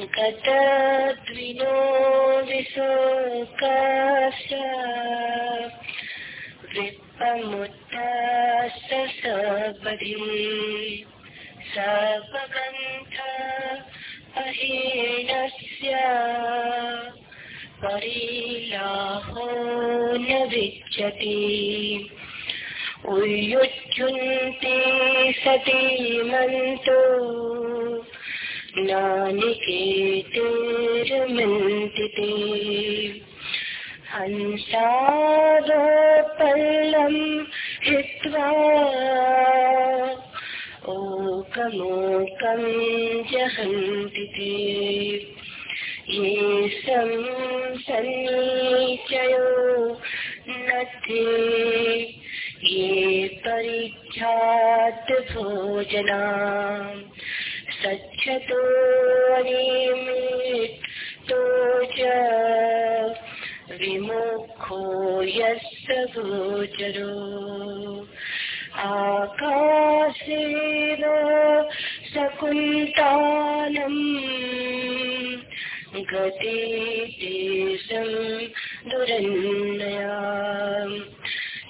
गतद्विनो विशोकाश विपमुत्ताश्च सबधि सपगन्थ अहीनस्य परिलाहो न विच्यति उयुज्युन्ते सती मन्तो नानिकेतिर्मन्ति ते हंसारोपल्लम् हित्वा ओकमोकं जहन्ति ये संसन्नीचयो न ये परिख्यात भोजना। निमित्तो च विमुखो यस्य गोचरो आकाशेन सकुन्तानम् गते देशं दुरन्नया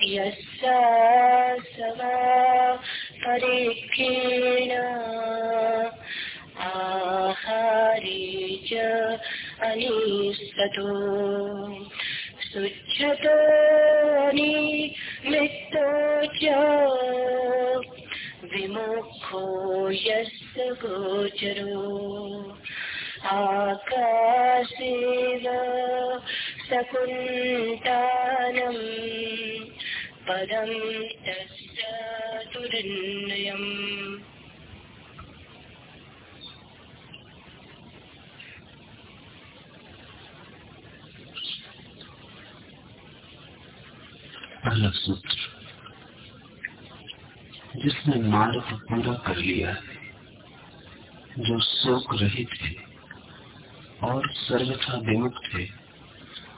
यस्या सवा परीक्षेण। आहारे च अनिस्ततो। शुच्छतो निमित्तो च विमुखो यस्य गोचरो। आकाशेव सकुन्तानम् पदं तस्य दुरन्यम्। पहला सूत्र जिसने मार्ग पूरा कर लिया है जो शोक रहित है और सर्वथा विमुक्त है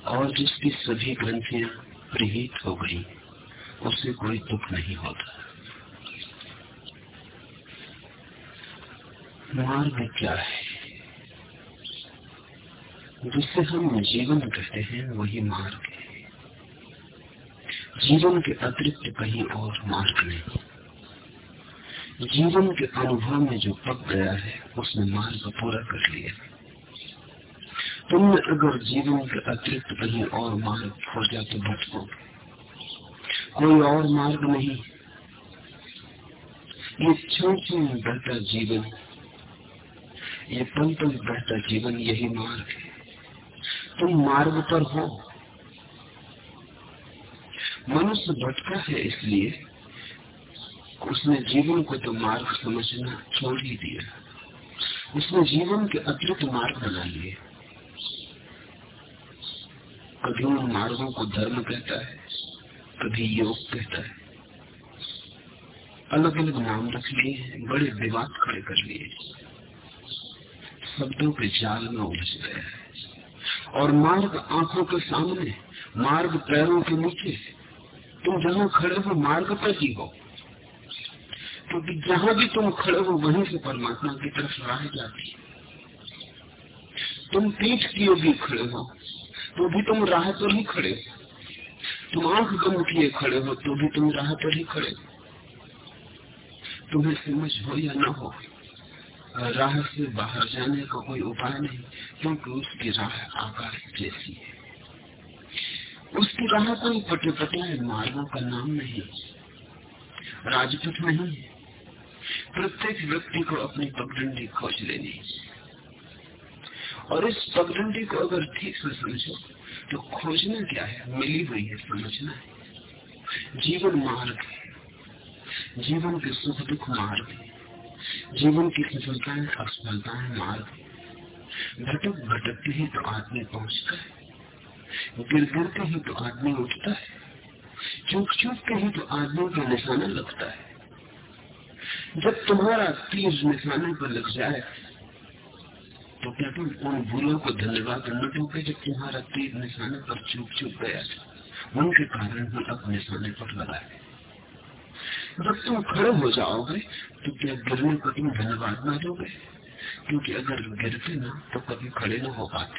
और जिसकी सभी ग्रंथियाँ प्रहित हो गई, उसे कोई दुख नहीं होता। मार्ग क्या है? जिसे हम जीवन कहते हैं, वही मार्ग है। जीवन के अतिरिक्त कहीं और मार्ग नहीं। जीवन के अनुभव में जो पक गया है, उसने मार्ग पूरा कर लिया। तुमने अगर जीवन के अतिरिक्त कहीं और मार्ग खोजा तो भटको कोई और मार्ग नहीं। ये क्षण क्षण बहता जीवन, ये पल पल बहता जीवन, यही मार्ग है। तुम मार्ग पर हो। मनुष्य भटका है इसलिए उसने जीवन को तो मार्ग समझना छोड़ ही दिया। उसने जीवन के अतिरिक्त मार्ग बना लिए। कभी उन मार्गों को धर्म कहता है, कभी योग कहता है। अलग अलग नाम रख लिए बड़े विवाद खड़े कर लिए शब्दों के जाल में उलझ गया है। और मार्ग आँखों के सामने, मार्ग पैरों के नीचे। तुम जहाँ खड़े हो मार्ग पर ही हो। क्योंकि तो जहाँ भी तुम खड़े हो वहीं से परमात्मा की तरफ़ राह जाती है। तुम पीठ किए भी खड़े हो तो भी तुम राह पर ही खड़े हो। तुम आँख बंद किए खड़े हो तो भी तुम राह पर ही खड़े हो। तुम्हें समझ हो या ना हो, राह से बाहर जाने का कोई उपाय नहीं, क्योंकि उसकी राह आकाश जैसी है। उसकी राह कोई पटे पटे मार्गों का नाम नहीं। राजपथ नहीं। है प्रत्येक व्यक्ति को अपनी पगडंडी खोज लेनी। और इस पगडंडी को अगर ठीक से समझो तो खोजना क्या है? मिली हुई है, समझना है। जीवन मार्ग है। जीवन के सुख दुख मार्ग है। जीवन की सफलताएँ, असफलताएँ मार्ग भटक भटक के ही तो आदमी पहुँचता है। गिर गिर के ही तो आदमी उठता है। चूक चूक के ही तो आदमी का निशाना लगता है। जब तुम्हारा तीर निशाने पर लग जाए तो क्या तुम उन भूलों को धन्यवाद न दोगे जब तुम्हारा तीर निशाने पर चूक चूक गया था? उनके कारण ही अब निशाने पर लगा है। जब तुम खड़े हो जाओगे तो क्या गिरने को तुम धन्यवाद न दोगे? क्योंकि अगर गिरते ना तो कभी खड़े ना हो पाते।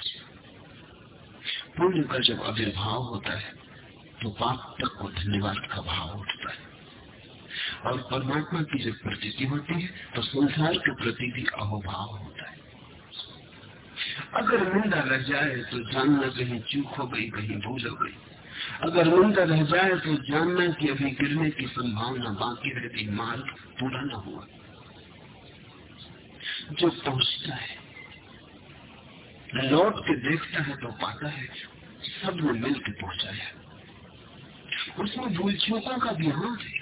पुण्य का जब आविर्भाव होता है तो पाप तक को धन्यवाद का भाव उठता है। और परमात्मा की जब प्रती होती है तो संसार के प्रति भी अहोभाव होता है। अगर निंदा रह जाए तो जानना कहीं चूक हो गई, कहीं भूल हो गई। अगर निंदा रह जाए तो जानना कि अभी गिरने की संभावना बाकी रह गई मार्ग पूरा न हुआ। जो पहुँचता है लौट के देखता है तो पाता है सबने मिल के पहुँचाया उसमें भूल चूकों का भी हाथ है।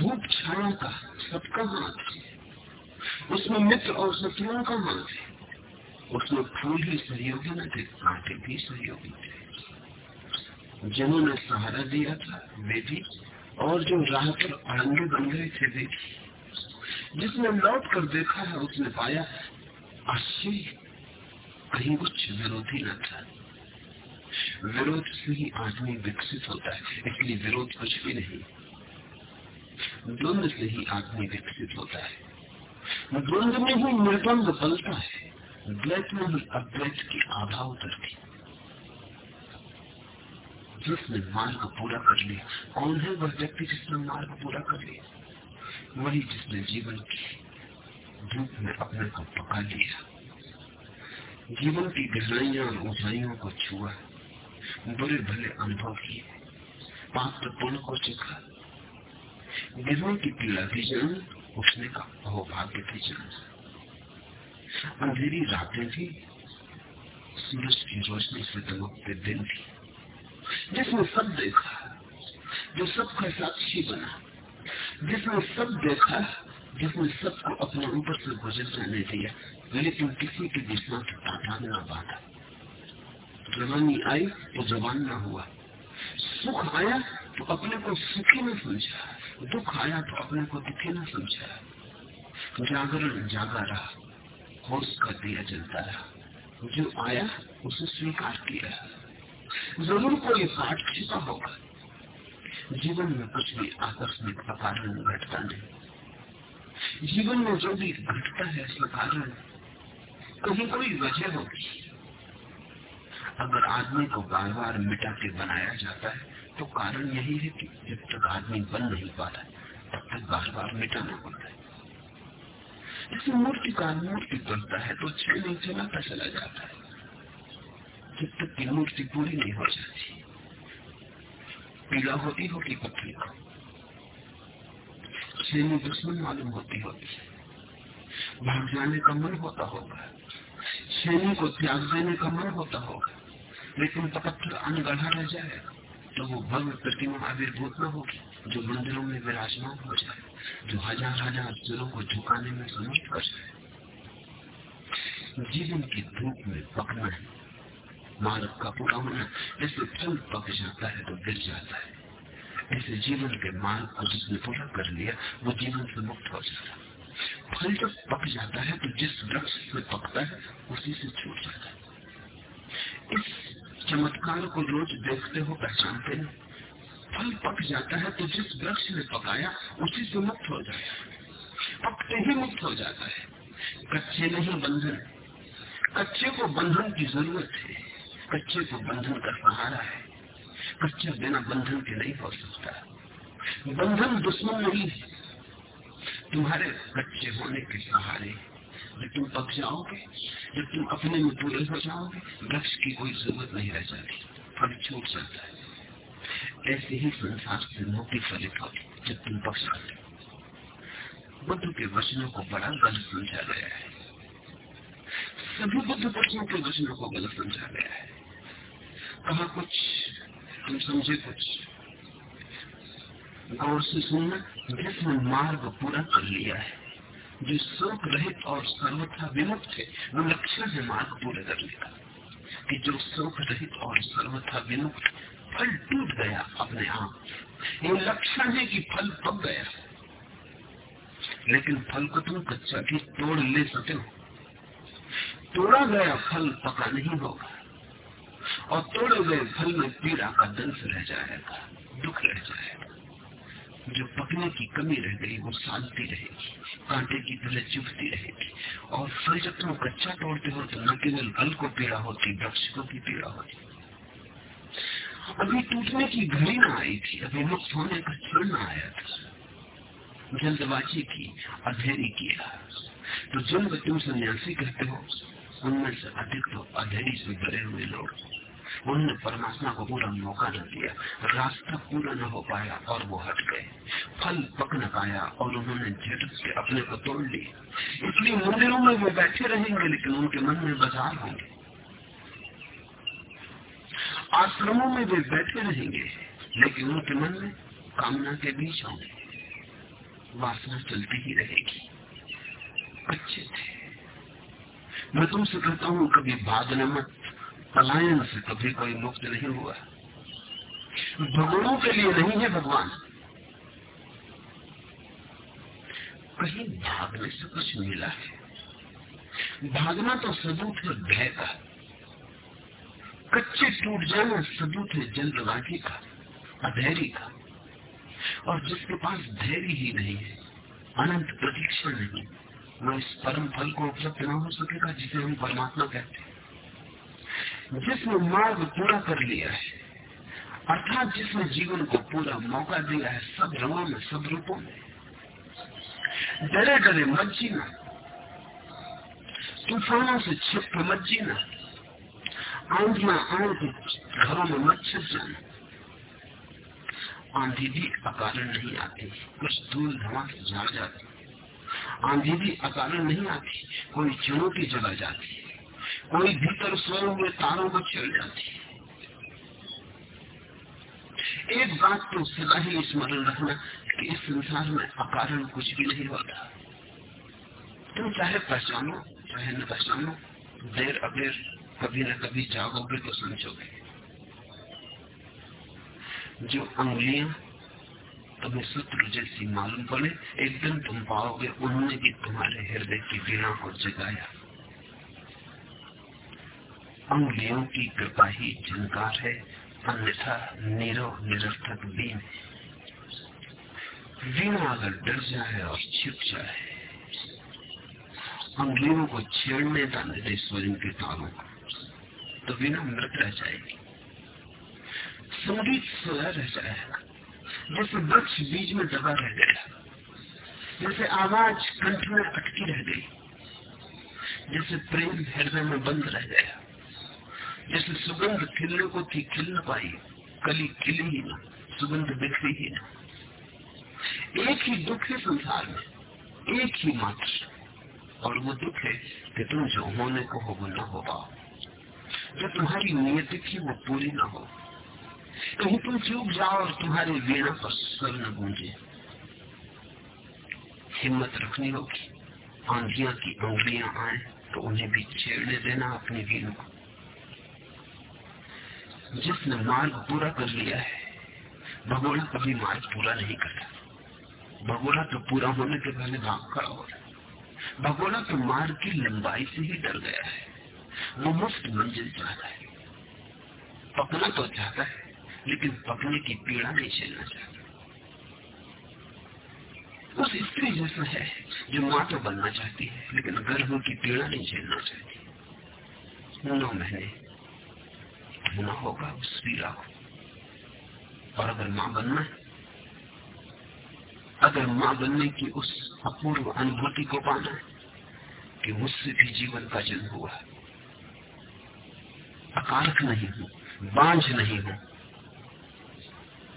धूप छाया का सबका हाथ है? उसमें मित्र और शत्रुओं का हाथ है। उसमें फूल भी सहयोगी न थे, कांटे भी सहयोगी थे। जिन्होंने सहारा दिया था, वे भी, और जो राह पर अड़ंगे बन गए थे, वे भी। जिसने लौट कर देखा है, उसने पाया आश्चर्य कहीं कुछ विरोधी न था विरोध से ही आदमी विकसित होता है, इसलिए विरोध कुछ भी नहीं। द्वंद से ही आदमी विकसित होता है। द्वंद में ही निर्द्वंद बलता है। द्वैत में ही अद्वैत की आभा उतरती। जिसने मार्ग पूरा कर लिया, कौन है वह व्यक्ति जिसने मार्ग पूरा कर लिया? वही जिसने जीवन की धूप में अपने को पका लिया। जीवन की गहराइया और ऊंचाइयों को छुआ बुरे भले अनुभव किए पाप को चुका गिरने की पीड़ा भी जान उठने का अहोभाग्य भी जान अंधेरी रातें थी सूरज की रोशनी से दमकते दिन थी जिसने सब देखा जो सबका साक्षी बना जिसने सब देखा जिसने सबको अपने ऊपर से गुजर जाने दिया लेकिन किसी के साथ ताता न बांधा जवानी आई तो जवान न हुआ सुख आया तो अपने को सुखी न समझा दुख आया तो अपने को दुखी न समझा जागरण जागा रहा होश का दिया जलता रहा जो आया उसे स्वीकार किया ज़रूर कोई पाठ छिपा होगा जीवन में कुछ भी आकस्मिक अकारण घटता नहीं जीवन में जो भी घटता है इसका कारण कहीं कोई वजह होगी अगर आदमी को बार बार मिटा के बनाया जाता है तो कारण यही है कि जब तक आदमी बन नहीं पाता तब तक बार बार मिटाना पड़ता है। जैसे मूर्तिकार मूर्ति बनता है तो छह चलाता चला जाता है, जब तक की मूर्ति पूरी नहीं हो जाती। पीड़ा होती होगी पत्नी को छेनी दुश्मन मालूम होती होगी। भाग जाने का मन होता होगा। छेनी को त्याग देने का मन होता होगा, लेकिन पत्थर अनगढ़ा रह जाएगा तो वो भव्य प्रतिमा आविर्भूत न होगी, जो मंदिरों में विराजमान हो जाए, जो हज़ार हज़ार सिरों को झुकाने में समर्थ कर जाए। जीवन की धूप में पकना है मार्ग का पूरा होना जैसे फल पक जाता है तो गिर जाता है। ऐसे जीवन के मार्ग को जिसने पूरा कर लिया, वो जीवन से मुक्त हो जाता है। फल जब पक जाता है तो जिस वृक्ष से पकता है, उसी से छूट जाता है। इस चमत्कार को रोज देखते हो, पहचानते हैं। फल पक जाता है तो जिस वृक्ष ने पकाया, उसी से मुक्त हो जाए पकते ही मुक्त हो जाता है। कच्चे नहीं बंधन। कच्चे को बंधन की ज़रूरत है। कच्चे को बंधन का सहारा है। कच्चा बिना बंधन के नहीं हो सकता। बंधन दुश्मन नहीं है। तुम्हारे कच्चे होने के सहारे, जब तुम पक जाओगे, जब तुम अपने में पूरे हो जाओगे, वृक्ष की कोई ज़रूरत नहीं रह जाती, फल छूट जाता है। ऐसे ही संसार से मोटी फलित होती जब तुम पक्ष करते बुद्ध के वचनों को बड़ा गलत समझा गया है। सभी बुद्ध पक्षों के वचनों को गलत समझा गया है। कहा कुछ, तुम समझे कुछ। गौर से सुनना जिसने मार्ग पूरा कर लिया है। जो शोक रहित और सर्वथा विमुक्त है वो लक्षण है मार्ग पूरे कर का कि जो शोक रहित और सर्वथा विमुक्त फल टूट गया अपने आप ये लक्षण है कि फल पक गया। लेकिन फल को तुम कच्चा भी तोड़ ले सकते हो? तोड़ा गया फल पका नहीं होगा, और तोड़े गए फल में पीड़ा का दंश रह जाएगा, दुख रह जाएगा। जो पकने की कमी रह गई, वो शांति रहेगी, कांटे की तरह चुभती रहेगी। और फल जब तुम कच्चा तोड़ते हो तो न केवल फल को पीड़ा होती, वृक्ष को भी पीड़ा होती। अभी टूटने की घड़ी ना आई थी, अभी मुक्त होने का क्षण न आया था। जल्दबाजी की, अधेरी किया तो जिन तुम सन्यासी कहते हो, उनमें से अधिक तो अधेरी से भरे हुए लोग। उन्होंने परमात्मा को पूरा मौका न दिया, रास्ता पूरा न हो पाया और वो हट गए। फल पक न पाया और उन्होंने झटक से अपने को तोड़ लिया। इसलिए मंदिरों में वो बैठे रहेंगे, लेकिन उनके मन में बाज़ार होंगे। आश्रमों में वे बैठे रहेंगे, लेकिन उनके मन में कामना के बीच होंगे। वासना चलती ही रहेगी। अच्छे थे। मैं तुमसे कहता हूँ, कभी भागने मत पलायन से कभी कोई मुक्त नहीं हुआ। भगवानों के लिए नहीं है भगवान। कहीं भागने से कुछ मिला है। भागना तो सबूत है भय का। कच्चे टूट जाना सबूत है जल्दबाजी का, अधैर्य का। और जिसके पास धैर्य ही नहीं है, अनंत प्रतीक्षा नहीं। वो इस परम फल को उपलब्ध न हो सकेगा जिसे हम परमात्मा कहते हैं। जिसने मार्ग पूरा कर लिया है, अर्थात जिसने जीवन को पूरा मौका दिया है, सब रंगों में, सब रूपों में। डरे डरे मत जीना। तूफानों से छिप के मत जीना। आंधियाँ आए तो घरों में मत छिप जाना। आंधी भी अकारण नहीं आती। कुछ धूल धमा से झाड़ जाती। आंधी भी अकारण नहीं आती। कोई चुनौती जला जाती। कोई भीतर सोए हुए तारों को छेड़ जाती है। एक बात तो सदा ही स्मरण रखना कि इस संसार में अकारण कुछ भी नहीं होता। तुम चाहे पहचानो, चाहे न पहचानो, देर अबेर कभी न कभी जागोगे तो समझोगे। जो अंगुलियाँ तुम्हें सूत्र जैसी मालूम पड़े, एक दिन तुम पाओगे उन्होंने भी तुम्हारे हृदय की वीणा को जगाया। अंगुलियों की कृपा ही झनकार है। अन्यथा नीरव निरर्थक बीन वीणा अगर डर जाए और छिप जाए अंगुलियों को छेड़ने का निर्देश के तारों को तो वीणा मृत रह जाएगी। संगीत सोया रह जाएगा जैसे वृक्ष बीज में दबा रह गया, जैसे आवाज़ कंठ में अटकी रह गई, जैसे प्रेम हृदय में बंद रह गया। जैसे सुगंध खिलने को थी, खिल न पाई। कली खिली ही ना, सुगंध बिखरी ही ना। एक ही दुख है संसार में, एक ही मात्र। और वो दुख है कि तुम जो होने को हो, वो न हो पाओ। जो तुम्हारी नियति थी, वो पूरी ना हो। कहीं तुम चूक जाओ और तुम्हारे वीणा पर स्वर न गूंजे। हिम्मत रखनी होगी। आंधिया की उंगलियाँ आए तो उन्हें भी छेड़ने देना अपनी वीणा को। जिसने मार्ग पूरा कर लिया है भगोड़ा कभी मार्ग पूरा नहीं करता। भगोड़ा तो पूरा होने के पहले भाग खड़ा हो। रहा भगोड़ा तो मार्ग की लंबाई से ही डर गया है। वो मुफ़्त मंजिल चाहता है। पकना तो चाहता है, लेकिन पकने की पीड़ा नहीं झेलना चाहता। उस स्त्री जैसा है जो माँ तो बनना चाहती है, लेकिन गर्भ की पीड़ा नहीं झेलना चाहती। नौ महीने होना होगा उस पीड़ा को। और अगर माँ बनना है, अगर माँ बनने की उस अपूर्व अनुभूति को पाना है कि मुझसे भी जीवन का जन्म हुआ है। अकारक नहीं हूँ, बांझ नहीं हूँ।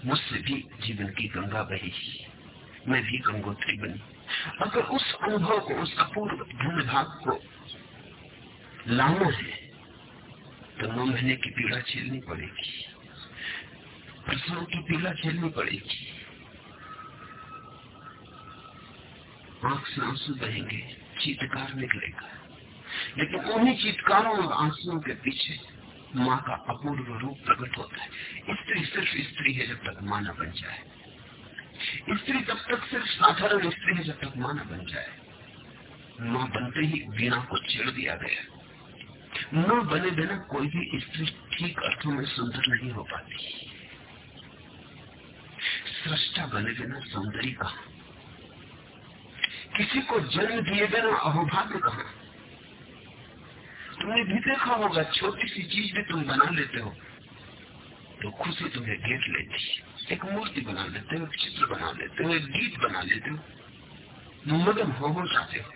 मुझसे भी जीवन की गंगा बही मैं भी गंगोत्री बनी। अगर उस अनुभव को, उस अपूर्व धन भाग को लाना है तो नौ महीने की पीड़ा झेलनी पड़ेगी। प्रसव की पीड़ा झेलनी पड़ेगी। आँख से आँसू बहेंगे, चीतकार निकलेगा। लेकिन उन्हीं चीतकारों और आंसुओं के पीछे माँ का अपूर्व रूप प्रकट होता है। स्त्री सिर्फ़ स्त्री है जब तक माँ न बन जाए। स्त्री तब तक सिर्फ़ साधारण स्त्री है जब तक माँ न बन जाए। माँ बनते ही वीणा को छेड़ दिया गया। माँ बने बिना कोई भी स्त्री ठीक अर्थों में सुंदर नहीं हो पाती। सृष्टा बने बिना सौंदर्य कहा? किसी को जन्म दिए बिना अहोभाग्य कहा? तुमने भी देखा होगा, छोटी सी चीज़ भी तुम बना लेते हो। तो खुशी तुम्हें घेर लेती एक मूर्ति बना लेते हो, एक चित्र बना लेते हो, एक गीत बना लेते हो। मगन हो हो जाते हो।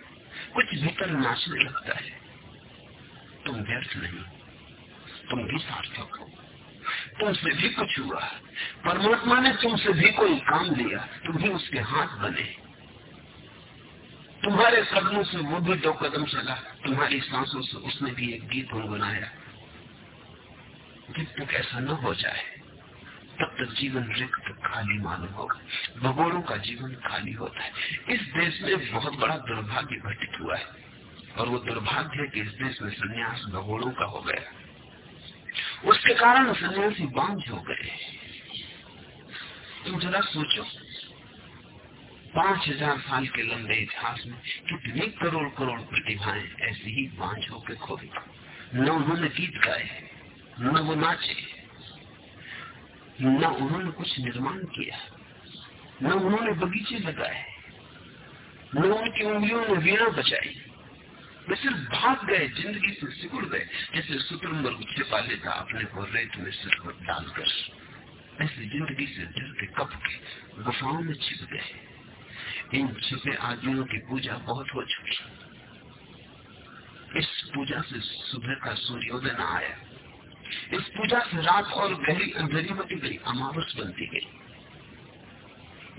कुछ भीतर नाचने लगता है। तुम व्यर्थ नहीं, तुम भी सार्थक हो। तुमसे भी कुछ हुआ, परमात्मा ने तुमसे भी कोई काम लिया, तुम भी उसके हाथ बने। तुम्हारे कदमों से वो भी दो कदम चला, तुम्हारी सांसों से उसने भी एक गीत गुनगुनाया जब तक ऐसा न हो जाए, तब तक जीवन रिक्त खाली मालूम होगा भगोड़ों का जीवन खाली होता है। इस देश में बहुत बड़ा दुर्भाग्य घटित हुआ है। और वो दुर्भाग्य है कि इस देश में संन्यास भगोड़ों का हो गया। उसके कारण सन्यासी बांझ हो गए। तुम जरा सोचो, पाँच हज़ार साल के लंबे इतिहास में कितनी करोड़ करोड़ प्रतिभाएँ ऐसी ही बांझ होकर खो गई न उन्होंने गीत गाए, न वो नाचे, न उन्होंने कुछ निर्माण किया, न उन्होंने बगीचे लगाए, न उनकी उंगलियों ने वीणा बचाई सिर्फ़ भाग गए ज़िंदगी से सिकुड़ गए। जैसे शुक्रमर्ग छिपा लेता अपने को रेत में सिर पर डालकर ऐसे ज़िंदगी से डर के कप के गुफाओं में छिप गए। इन छिपे आदमियों की पूजा बहुत हो चुकी इस पूजा से सुबह का सूर्योदय न आया। इस पूजा से रात और गहरी अंधेरी होती गई, अमावस बनती गई।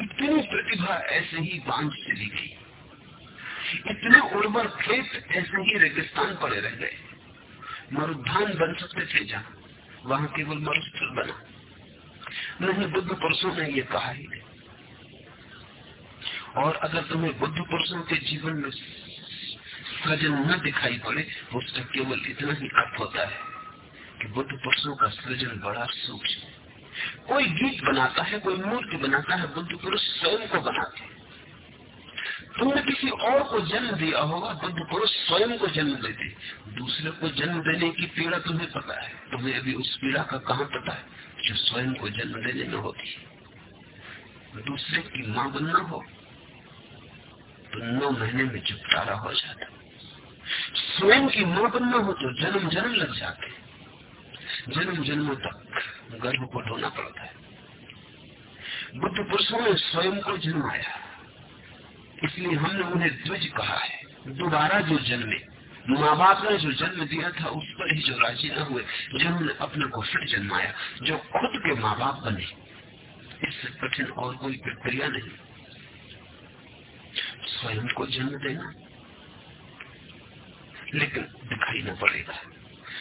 इतनी प्रतिभा ऐसे ही बांझ चली गई। इतने उर्वर खेत ऐसे ही रेगिस्तान पड़े रह गए। मरुद्धान बन सकते थे जहाँ, वहाँ केवल मरुस्थल बना। नहीं, बुद्ध पुरुषों ने ये कहा ही नहीं। और अगर तुम्हें बुद्ध पुरुषों के जीवन में सृजन न दिखाई पड़े उसका केवल इतना ही अर्थ होता है कि बुद्ध पुरुषों का सृजन बड़ा सूक्ष्म कोई गीत बनाता है, कोई मूर्ति बनाता है, बुद्ध पुरुष स्वयं को बनाते तुमने किसी और को जन्म दिया होगा, बुद्ध पुरुष स्वयं को जन्म देते। दूसरे को जन्म देने की पीड़ा तुम्हें पता है। तुम्हें अभी उस पीड़ा का कहा पता है? जो स्वयं को जन्म देने में होती दूसरे की माँ बनना हो तो नौ महीने में छुटकारा हो जाता। स्वयं की माँ बनना हो तो जन्म जन्म लग जाते। जन्म जन्म तक गर्भ को ढोना पड़ता है। बुद्ध पुरुषों ने स्वयं को जन्माया इसलिए हमने उन्हें द्विज कहा है। दोबारा जो जन्मे माँ बाप ने जो जन्म दिया था, उस पर ही जो राज़ी न हुए, जिन्होंने अपने को फिर जन्माया, जो खुद के माँ बाप बने, इससे कठिन और कोई प्रक्रिया नहीं। स्वयं को जन्म देना। लेकिन दिखाई न पड़ेगा,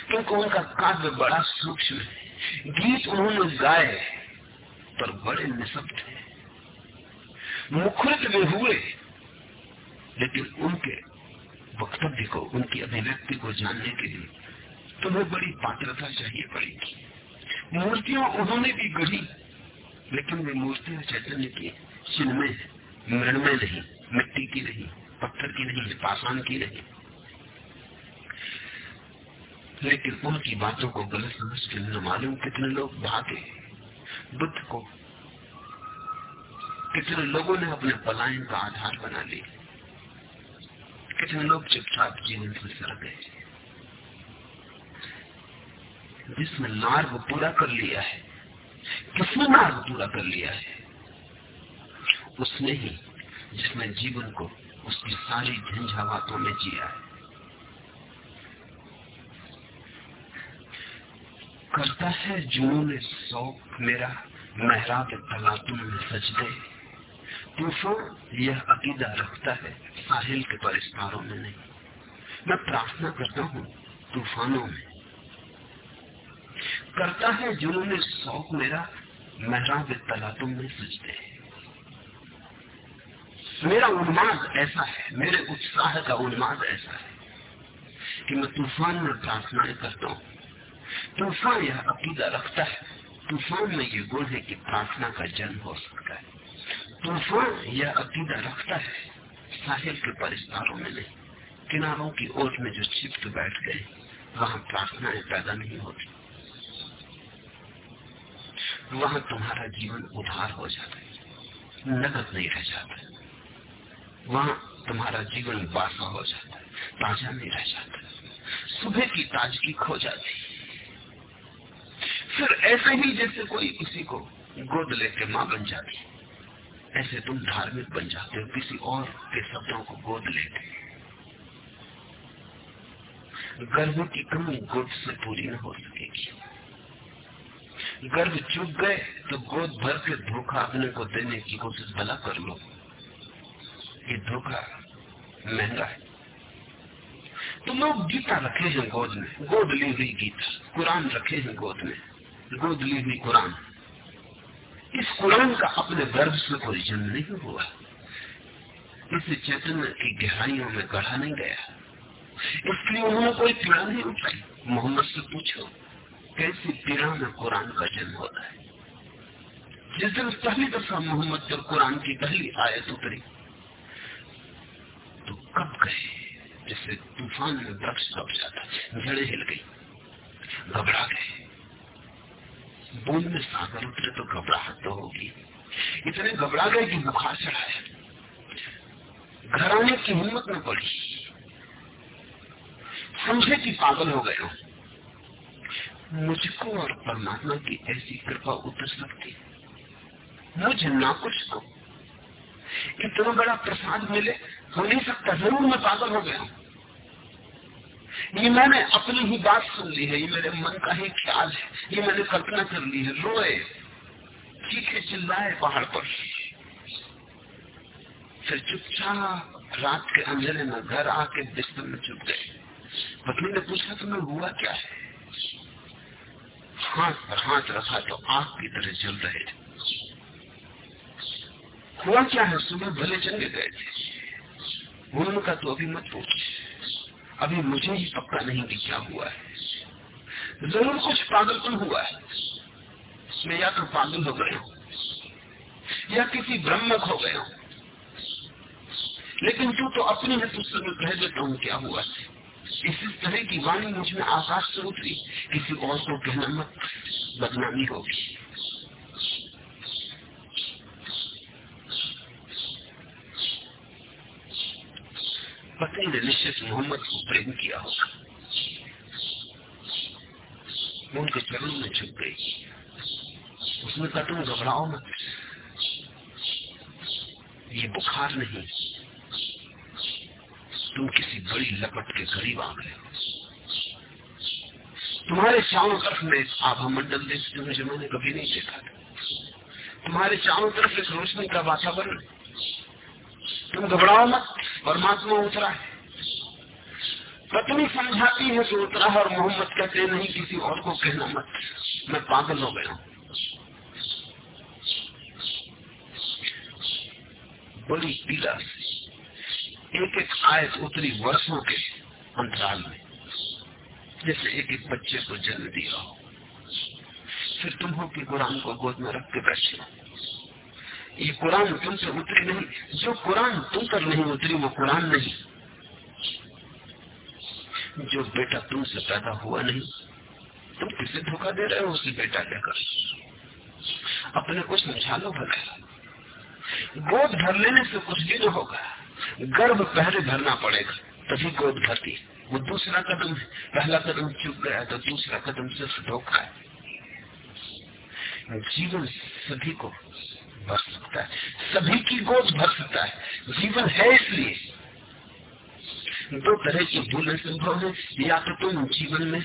क्योंकि उनका काव्य बड़ा सूक्ष्म है। गीत उन्होंने गाए, पर बड़े निशब्द है। मुखरित में हुए लेकिन उनके वक्तव्य को, उनकी अभिव्यक्ति को जानने के लिए तुम्हें बड़ी पात्रता चाहिए पड़ेगी। मूर्तियाँ उन्होंने भी गढ़ी, लेकिन वे मूर्तियाँ चैतन्य की चिन्मय मृणमय नहीं, मिट्टी की नहीं, पत्थर की नहीं, पाषाण की नहीं। लेकिन उनकी बातों को गलत समझ के न मालूम कितने लोग भागे। बुद्ध को कितने लोगों ने अपने पलायन का आधार बना लिया। कितने लोग चुपचाप जीवन से सर गए। जिसने मार्ग पूरा कर लिया है, किसने मार्ग पूरा कर लिया है? उसने ही जिसने जीवन को उसकी सारी झंझावातों में जिया है। करता है जुनून शौक मेरा, महराब तलातुम में सजदे। तूफ़ान यह अकीदा रखता है, साहिल के परिस्कारों में नहीं। मैं प्रार्थना करता हूँ, तूफानों में। करता है जिन्होंने शौक मेरा महराब तलातुम में सजदे मेरा उन्माद ऐसा है, मेरे उत्साह का उन्माद ऐसा है कि मैं तूफ़ान में प्रार्थनाएँ करता हूँ। तूफ़ान यह अकीदा रखता है, तूफ़ान में ये गुण है कि प्रार्थना का जन्म हो सकता है। तूफ़ान यह अकीदा रखता है। साहिल के परिस्कारों में नहीं, किनारों की ओर में जो छिप बैठ गए, वहाँ प्रार्थनाएँ पैदा नहीं होती। वहाँ तुम्हारा जीवन उधार हो जाता है, नकद नहीं रह जाता। वहाँ तुम्हारा जीवन बासा हो जाता है, ताज़ा नहीं रह जाता। सुबह की ताजगी खो जाती फिर ऐसे ही जैसे कोई किसी को गोद लेके माँ बन जाती ऐसे तुम धार्मिक बन जाते हो, किसी और के शब्दों को गोद लेते गर्भ की कमी गोद से पूरी न हो सकेगी। गर्भ चुप गए तो गोद भर के धोखा अपने को देने की कोशिश भला कर लो। ये धोखा महँगा है। तो लोग गीता रखे हैं गोद में, गोद ली हुई गीता, कुरान रखे हैं गोद में, गोद ली हुई कुरान। इस कुरान का अपने गर्भ से कोई जन्म नहीं हुआ। इसे चैतन्य की गहराइयों में गढ़ा नहीं गया। इसलिए उन्होंने कोई पीड़ा नहीं उठाई। मोहम्मद से पूछो, कैसी पीड़ा में कुरान का जन्म होता है? जिस दिन पहली दफ़ा मोहम्मद जब कुरान की पहली आयत उतरी तो कब गए? जैसे तूफ़ान में वृक्ष कब जाता, जड़े हिल गई, घबरा गए। बूंद में सागर उतरे तो घबराहट तो होगी। इतने घबरा गए कि बुखार चढ़ाया घर आने की हिम्मत न पड़ी। समझे कि पागल हो गए मुझको और परमात्मा की ऐसी कृपा उतर सकती मुझे ना कुछ को इतना बड़ा प्रसाद मिले, हो नहीं सकता, ज़रूर मैं पागल हो गया ये मैंने अपनी ही बात सुन ली है, ये मेरे मन का ही ख्याल है, ये मैंने कल्पना कर ली है। रोए, चीखे चिल्लाए पहाड़ पर। फिर चुपचाप रात के अंधेरे में घर आके बिस्तर में चुप गए। पत्नी ने पूछा, तुम्हें हुआ क्या है? हाथ पर हाथ रखा तो आग की तरह जल रहे थे। हुआ क्या है? सुबह भले चले गए थे। उन्होंने कहा तो अभी मत पूछ। अभी मुझे ही पक्का नहीं कि क्या हुआ है। ज़रूर कुछ पागलपन हुआ है। मैं या तो पागल हो हूँ, या किसी ब्रह्मक हो हूँ। लेकिन तू तो अपनी है तुझसे मैं कह देता हूँ क्या हुआ इसी तरह की वाणी मुझमें आकाश से उतरी। किसी और को कहना मत, बदनामी होगी। पत्नी ने निश्चित मोहम्मद को प्रेम किया होगा उनके चरणों में झुक गई उसने कहा तुम घबराओ मत ये बुखार नहीं तुम किसी बड़ी लपट के करीब आ गए तुम्हारे चारों तरफ़ में आभा मंडल देखते हुए जो मैंने कभी नहीं देखा था तुम्हारे चारों तरफ़ एक रोशनी का वातावरण तुम घबराओ मत परमात्मा उतरा है। पत्नी समझाती है कि उतरा है और मोहम्मद कहते नहीं, किसी और को कहना मत। मैं पागल हो गया बड़ी पीड़ा से एक एक आयत उतरी वर्षों के अंतराल में जैसे एक एक बच्चे को जन्म दिया हो। फिर तुम हो कि कुरान को गोद में रख के बैठे ये कुरान तुमसे उतरी नहीं। जो कुरान तुम पर नहीं उतरी, वो कुरान नहीं। जो बेटा तुमसे पैदा हुआ नहीं, तुम किसे धोखा दे रहे हो उसे बेटा कहकर अपने को समझा लो भला। गोद भर लेने से कुछ भी न होगा। गर्भ पहले भरना पड़ेगा, तभी गोद भरती वो दूसरा कदम पहला कदम चुप गया तो दूसरा कदम सिर्फ़ धोखा है। जीवन सभी को भर सकता है। सभी की गोद भर सकता है। जीवन है इसलिए। दो तरह की भूलें संभव है। या तो तुम जीवन में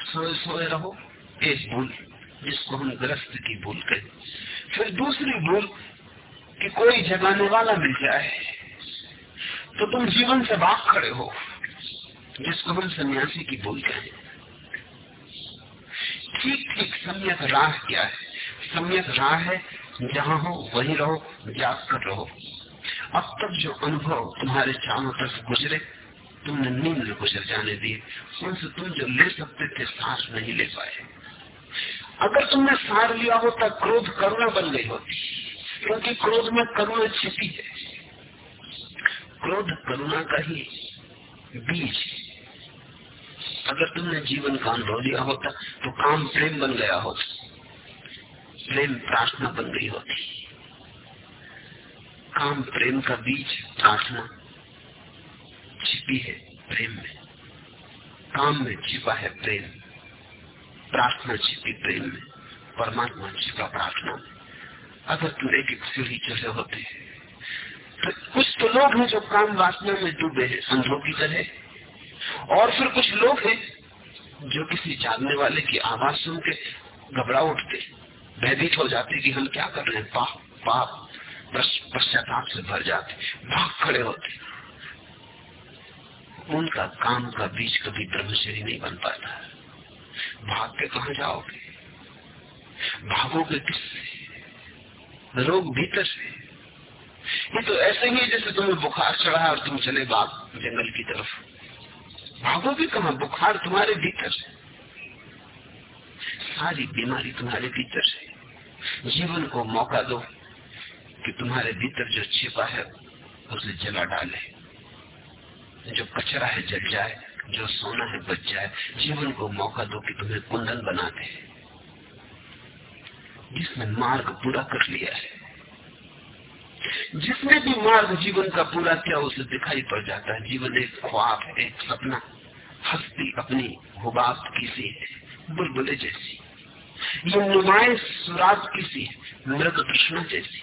सोए सोए रहो, एक भूल जिसको हम ग्रस्त की भूल कहें। फिर दूसरी भूल कि कोई जगाने वाला मिल जाए। तो तुम जीवन से भाग खड़े हो, जिसको हम सन्यासी की भूल कहें। ठीक ठीक सम्यक राह क्या है? सम्यक राह है जहाँ हो वहीं रहो जाग कर रहो। अब तक जो अनुभव तुम्हारे चारों तरफ़ गुजरे, तुमने नींद में गुजर जाने दिए उनसे तुम जो ले सकते थे सांस नहीं ले पाए। अगर तुमने सार लिया होता, क्रोध करुणा बन गई होती, क्योंकि क्रोध में करुणा छिपी है। क्रोध करुणा का ही बीज अगर तुमने जीवन का अनुभव लिया होता तो काम प्रेम बन गया होता। प्रेम प्रार्थना बन गई होती काम प्रेम का बीज प्रार्थना छिपी है प्रेम में। काम में छिपा है प्रेम। प्रार्थना छिपी प्रेम में। परमात्मा छिपा प्रार्थना में। अगर तुम एक एक सीढ़ी चले होते तो कुछ तो लोग हैं जो काम वासना में डूबे हैं अंधों की तरह। और फिर कुछ लोग हैं जो किसी जानने वाले की आवाज़ सुन के घबरा उठते भयभीत हो जाते कि हम क्या कर रहे हैं? पाप पाप पश्चाताप से भर जाते, भाग खड़े होते। उनका काम का बीज कभी ब्रह्मचरी नहीं बन पाता। भाग के कहा जाओगे? भागोगे किससे? रोग भीतर से। ये तो ऐसे ही है जैसे तुम्हें बुखार चढ़ा और तुम चले बाग, जंगल की तरफ़। भागोगे कहा? बुखार तुम्हारे भीतर से। सारी बीमारी तुम्हारे भीतर से। जीवन को मौका दो कि तुम्हारे भीतर जो छिपा है, उसे जला डाले। जो कचरा है जल जाए, जो सोना है बच जाए, जीवन को मौका दो कि तुम्हें कुंदन बना दे। जिसने मार्ग पूरा कर लिया है, जिसने भी मार्ग जीवन का पूरा किया, उसे दिखाई पड़ जाता है। जीवन एक ख्वाब है एक सपना, हस्ती अपनी हुबाब किसी है, बुलबुले जैसी। ये नुमाइश सुराग किसी मृग कृष्णा जैसी।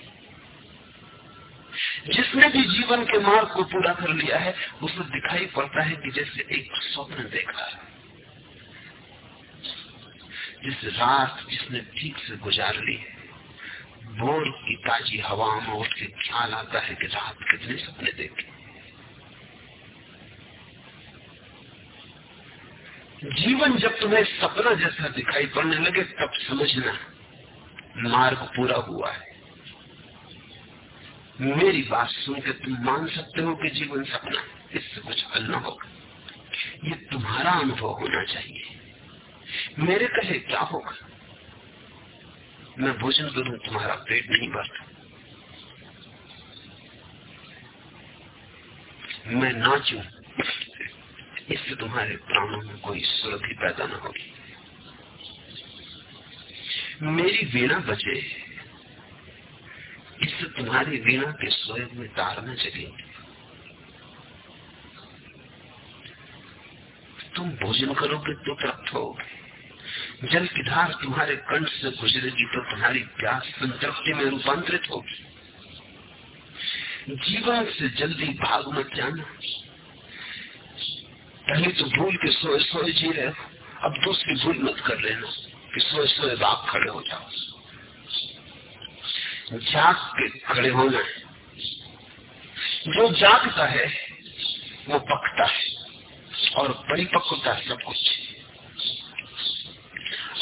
जिसने भी जीवन के मार्ग को पूरा कर लिया है, उसे दिखाई पड़ता है कि जैसे एक स्वप्न देखा है। जिस रात जिसने ठीक से गुजार ली है, भोर की ताजी हवा में उठ के ख्याल आता है कि रात कितने सपने देखे। जीवन जब तुम्हें सपना जैसा दिखाई पड़ने लगे, तब समझना मार्ग पूरा हुआ है। मेरी बात सुन के तुम मान सकते हो कि जीवन सपना इससे कुछ हल न होगा। ये तुम्हारा अनुभव होना चाहिए। मेरे कहे क्या होगा? मैं भोजन करूँ, तुम्हारा पेट नहीं भरता। मैं नाचू इससे तुम्हारे प्राणों में कोई सुरभि पैदा न होगी। मेरी वीणा बजे इससे तुम्हारी वीणा के स्वयं में तार न जगेंगे तुम भोजन करोगे तो तृप्त होगे जल की धार तुम्हारे कंठ से गुजरेगी तो तुम्हारी प्यास संतृप्ति में रूपांतरित होगी। जीवन से जल्दी भाग मत जाना। पहले तो भूल के सोए सोए जी रहे अब दूसरी भूल मत कर लेना कि सोए सोए भाग खड़े हो जाओ। जाग के खड़े होना है जो जागता है, वो पकता है। और परिपक्वता सब कुछ।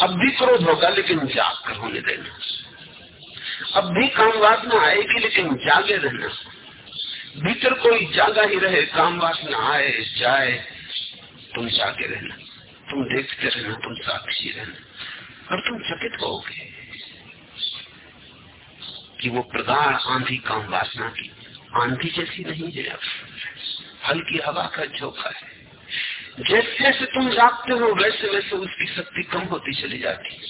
अब भी क्रोध होगा, लेकिन जाग कर होने देना। अब भी काम वासना आएगी, लेकिन जागे रहना। भीतर कोई जागा ही रहे काम वासना आए, जाए। तुम जागे रहना। तुम देखते रहना, तुम साक्षी रहना। और तुम चकित होगे कि वो प्रगाढ़ आंधी काम वासना की। आंधी जैसी नहीं है अब। हल्की हवा का झोंका है। जैसे जैसे तुम जागते हो वैसे वैसे उसकी शक्ति कम होती चली जाती है।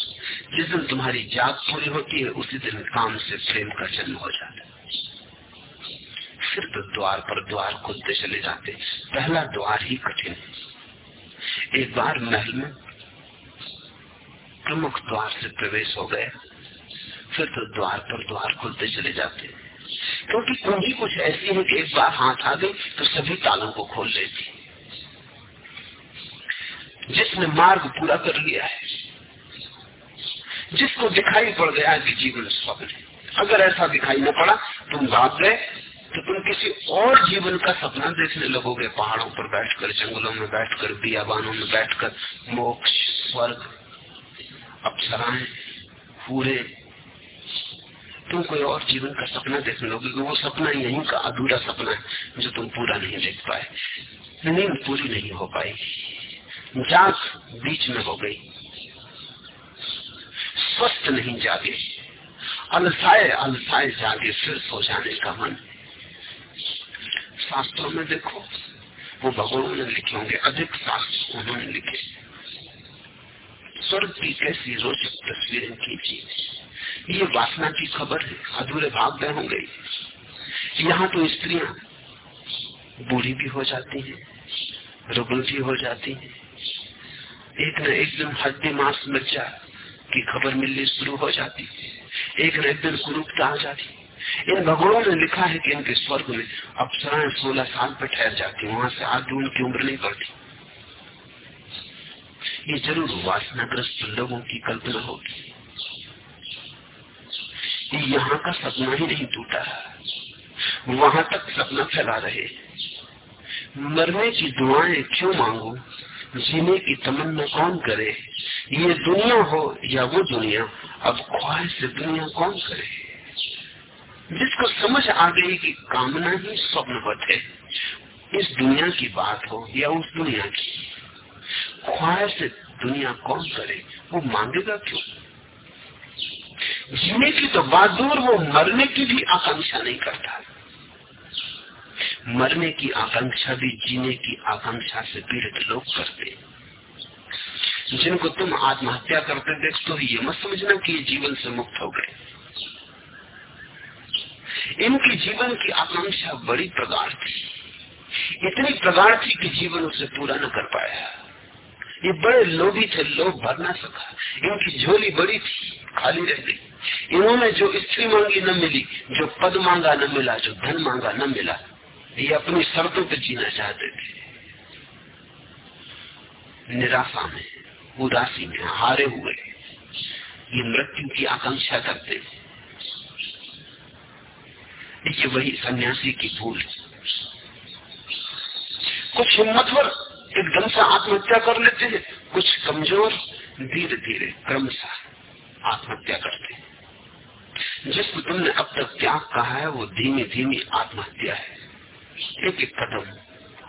जिस दिन तुम्हारी जाग पूरी होती है, उसी दिन काम से प्रेम का जन्म हो जाता है। तो द्वार पर द्वार खुलते चले जाते। पहला द्वार ही कठिन है। एक बार महल में प्रमुख द्वार से प्रवेश हो गया फिर तो द्वार पर द्वार खुलते चले जाते। क्योंकि कुंजी कुछ ऐसी है कि एक बार हाथ आ गई तो सभी तालों को खोल लेती। जिसने मार्ग पूरा कर लिया है, जिसको दिखाई पड़ गया कि जीवन स्वप्न है। अगर ऐसा दिखाई न पड़ा, तुम भाग गए। तो तुम किसी और जीवन का सपना देखने लगोगे। पहाड़ों पर बैठकर, जंगलों में बैठकर, बियाबानों में बैठकर, मोक्ष, स्वर्ग, अप्सराएँ, पूरे। तुम कोई और जीवन का सपना देखने लोगे वो सपना यहीं का अधूरा सपना है जो तुम पूरा नहीं देख पाए। नींद पूरी नहीं हो पाई। जाग बीच में हो गई। स्वस्थ नहीं जागे। अलसाए अलसाए जागे, फिर सो जाने का मन। शास्त्रों में देखो, वो भगवान ने लिखे होंगे अधिक शास्त्र उन्होंने लिखे स्वर्ग की कैसी रोचक तस्वीरें खींची ये वासना की खबर है, अधूरे भाग गए होंगे। यहाँ तो स्त्रियाँ बूढ़ी भी हो जाती हैं, रुग्ण भी हो जाती हैं। एक न एक दिन हड्डी मांस मज्जा की खबर मिलनी शुरू हो जाती है। एक न एक दिन कुरूपता आ जाती इन भगवानों ने लिखा है कि इनके स्वर्ग में अप्सराएँ सोलह साल पर ठहर जाती वहाँ से आगे उनकी उम्र नहीं बढ़ती। ये ज़रूर वासनाग्रस्त लोगों की कल्पना होगी। यहाँ का सपना ही नहीं टूटा। वहाँ तक सपना फैला रहे मरने की दुआएँ क्यों मांगो? जीने की तमन्ना कौन करे? ये दुनिया हो या वो दुनिया, अब ख्वाहिश से दुनिया कौन करे? जिसको समझ आ गई कि कामना ही स्वप्नवत है। इस दुनिया की बात हो या उस दुनिया की, ख्वाहिश से दुनिया कौन करे, वो मांगेगा क्यों? जीने की तो बात दूर वो मरने की भी आकांक्षा नहीं करता। मरने की आकांक्षा भी जीने की आकांक्षा से पीड़ित लोग करते जिनको तुम आत्महत्या करते देखते हो, ये मत समझना कि ये जीवन से मुक्त हो गए। इनकी जीवन की आकांक्षा बड़ी प्रगाढ़ थी। इतनी प्रगाढ़ थी कि जीवन उसे पूरा न कर पाया। ये बड़े लोभी थे लोग भर ना सका। इनकी झोली बड़ी थी, खाली रह गई। इन्होंने जो स्त्री मांगी न मिली, जो पद मांगा न मिला, जो धन मांगा न मिला, ये अपनी शर्तों पर जीना चाहते थे। निराशा में, उदासी में हारे हुए, ये मृत्यु की आकांक्षा करते ये वही सन्यासी की भूल। है कुछ हिम्मतवर एकदम से आत्महत्या कर लेते हैं। कुछ कमज़ोर धीरे धीरे क्रमशः आत्महत्या करते हैं। जिसको तुमने अब तक त्याग कहा है, वो धीमी धीमी आत्महत्या है। एक एक कदम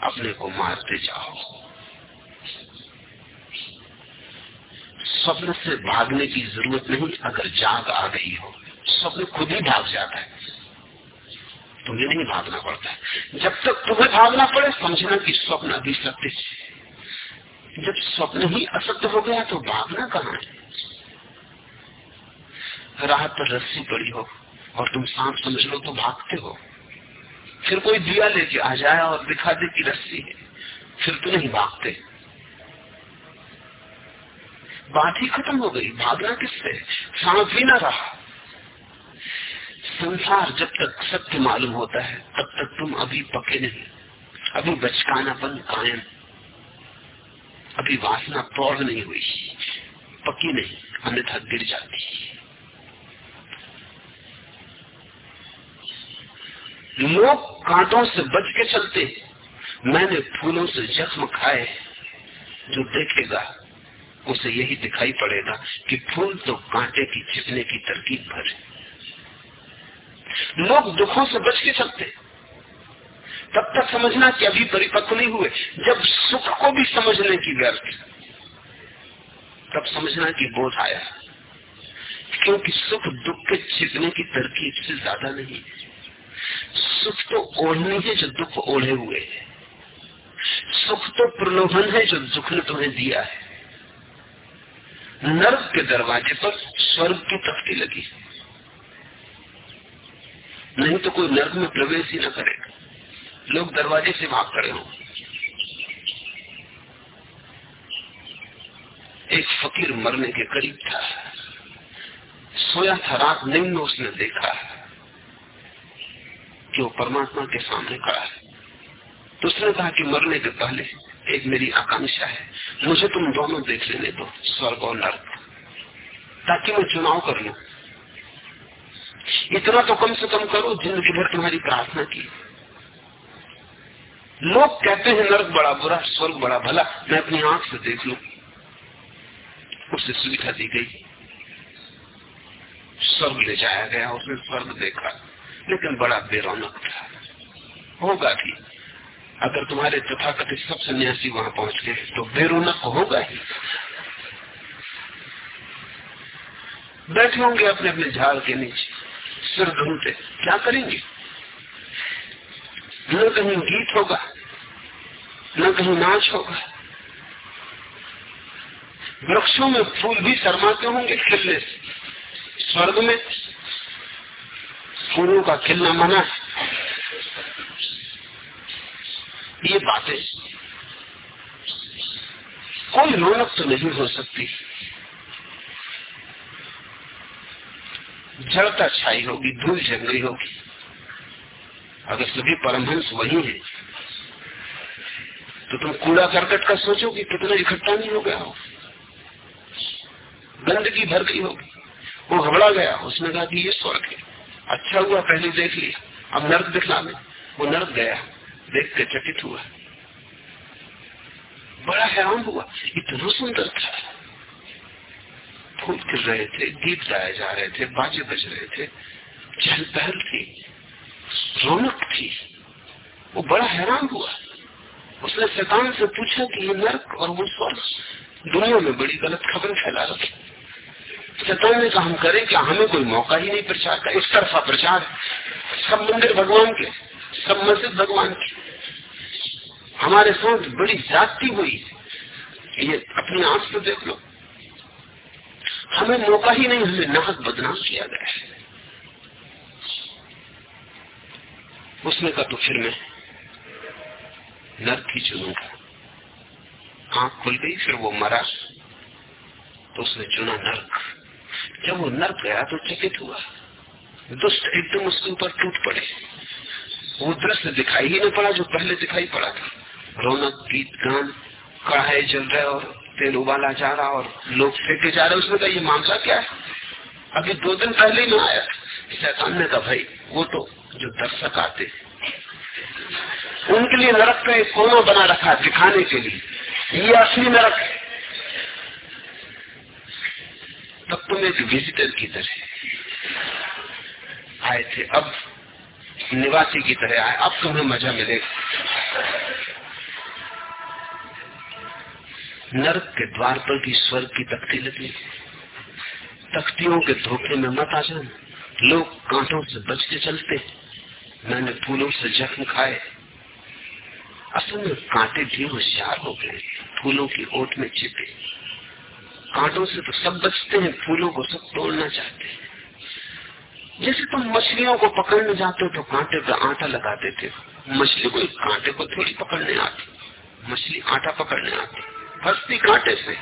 अपने को मारते जाओ। स्वप्न से भागने की ज़रूरत नहीं, अगर जाग आ गई हो, स्वप्न खुद ही भाग जाता है। तुम्हें नहीं भागना पड़ता। है जब तक तुम्हें भागना पड़े, समझना कि स्वप्न अभी सत्य जब स्वप्न ही असत्य हो गया तो भागना कहाँ है? राह पर रस्सी पड़ी हो और तुम सांप समझ लो तो भागते हो। फिर कोई दिया लेके आ जाए और दिखा दे कि रस्सी है। फिर तो नहीं भागते। बात ही खत्म हो गई। भागना किससे? सांप भी ना रहा। संसार जब तक सत्य मालूम होता है, तब तक तुम अभी पके नहीं। अभी बचकानापन कायम। अभी वासना प्रौढ़ नहीं हुई। पकी नहीं, अन्यथा गिर जाती। लोग कांटों से बच के चलते मैंने फूलों से जख्म खाए जो देखेगा, उसे यही दिखाई पड़ेगा कि फूल तो कांटे की छिपने की तरकीब भर लोग दुखों से बच के चलते तब तक समझना कि अभी परिपक्व नहीं हुए। जब सुख को भी समझने की व्यर्थ तब समझना कि बोध आया। क्योंकि सुख दुख के छिपने की तरकीब से ज़्यादा नहीं सुख तो ओढ़नी है जो दुख ओढ़े हुए है। सुख तो प्रलोभन है जो दुख ने तुम्हें दिया है। नर्क के दरवाजे पर स्वर्ग की तख्ती लगी नहीं तो कोई नर्क में प्रवेश ही न करेगा लोग दरवाजे से भाग खड़े हो। एक फकीर मरने के करीब था। सोया था, रात नहीं में उसने देखा कि वो परमात्मा के सामने खड़ा है। तो उसने कहा कि मरने के पहले एक मेरी आकांक्षा है। मुझे तुम दोनों देख लेने दो, स्वर्ग और नर्क। ताकि मैं चुनाव कर लू। इतना तो कम से कम करो ज़िंदगी भर तुम्हारी प्रार्थना की। लोग कहते हैं, नर्क बड़ा बुरा, स्वर्ग बड़ा भला। मैं अपनी आँख से देख लू। उसे सुविधा दी गई। स्वर्ग ले जाया गया उसने स्वर्ग देखा। लेकिन बड़ा बेरौनक था। होगा भी। अगर तुम्हारे तथाकथित सब सन्यासी वहाँ पहुँच गए तो बेरोनक होगा ही। बैठे होंगे अपने अपने झाड़ के नीचे। सिर ढूंढते। क्या करेंगे? न कहीं गीत होगा, न कहीं नाच होगा। वृक्षों में फूल भी शर्माते होंगे खिलने से। स्वर्ग में फूलों का खिलना मना है। ये बातें कोई रौनक तो नहीं हो सकती। जड़ता छाई होगी, धूल गई होगी। अगर सभी परमहंस वही है तो तुम कूड़ा करकट का सोचोगे कितना इकट्ठा नहीं हो गया हो गंदगी भर गई होगी। वो घबरा गया, उसने कहा कि ये स्वर्ग है। अच्छा हुआ, पहले देख लिया। अब नर्क दिखला में वो नर्क गया, देख के चकित हुआ। बड़ा हैरान हुआ, इतना सुंदर था। फूल गिर रहे थे गीत गाए जा रहे थे, बाजे बज रहे थे। चहल पहल थी, रौनक थी। वो बड़ा हैरान हुआ। उसने शैतान से पूछा कि ये नर्क और वो स्वर्ग दुनिया में बड़ी गलत खबरें फैला रखी। शैतान ने कहा, हम करें क्या? हमें कोई मौका ही नहीं प्रचार का। इस तरफा प्रचार सब मंदिर भगवान के, सब मस्जिद भगवान की। हमारे साथ बड़ी जाति हुई। ये अपनी आँख से देख लो। हमें मौका ही नहीं, हमें नाहक बदनाम किया गया है। उसने कहा तो फिर मैं नर्क ही चुनूँगा आँख खुल गई, फिर वो मरा। तो उसने चुना नर्क। जब वो नर्क गया तो चकित हुआ। दुष्ट एकदम उसके ऊपर टूट पड़े। वो दृश्य दिखाई ही नहीं पड़ा, जो पहले दिखाई पड़ा था। रौनक, गीत, गान कढ़ाई जल रहे और तेल उबाला जा रहा और लोग फेंके जा रहे उसने कहा, ये मामला क्या है? अभी दो दिन पहले ही आया शैतान ने कहा, भाई, वो तो जो दर्शक आते उनके लिए नरक का एक कोना बना रखा दिखाने के लिए। ये असली नरक है। तब तुम एक विजिटर की तरह आए थे। अब निवासी की तरह आए। अब तुम्हें मज़ा मिलेगा। नरक के द्वार पर भी स्वर्ग की तख्ती लगी तख्तियों के धोखे में मत आ जाना। लोग कांटों से बच के चलते मैंने फूलों से जख्म खाए। असल में कांटे भी होशियार हो गए। फूलों की ओट में छिपे। कांटों से तो सब बचते हैं। फूलों को सब तोड़ना चाहते हैं। जैसे तुम मछलियों को पकड़ने जाते हो तो कांटे पे आटा लगा देते हो। मछली को कांटे को थोड़ी पकड़ने आती। मछली आटा पकड़ने आती। फंसती कांटे से।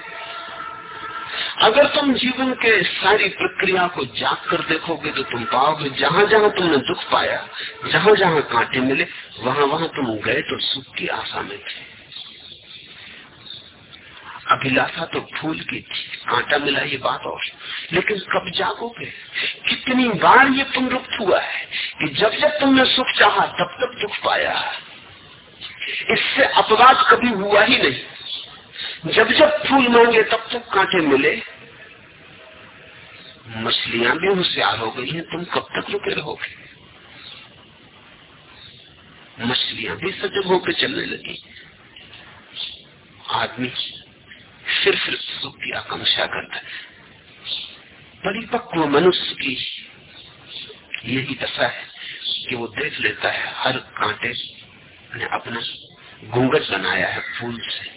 अगर तुम जीवन के सारी प्रक्रिया को जाग कर देखोगे तो तुम पाओगे जहाँ जहाँ तुमने दुख पाया, जहाँ जहाँ कांटे मिले, वहाँ वहाँ तुम गए तो सुख की आशा में थे। अभिलाषा तो फूल की थी, कांटा मिला ये बात और। लेकिन कब जागोगे? कितनी बार ये पुनरुक्त हुआ है कि जब जब तुमने सुख चाहा, तब तब दुख पाया। इससे अपवाद कभी हुआ ही नहीं। जब जब फूल मांगे तब तक कांटे मिले। मछलियाँ भी होशियार हो गई हैं, तुम कब तक रुके रहोगे? मछलियाँ भी सजग होकर चलने लगी। आदमी फिर फिर सुख की आकांक्षा करता है। परिपक्व मनुष्य की यही दशा है कि वो देख लेता है हर कांटे ने अपना घूंघट बनाया है फूल से।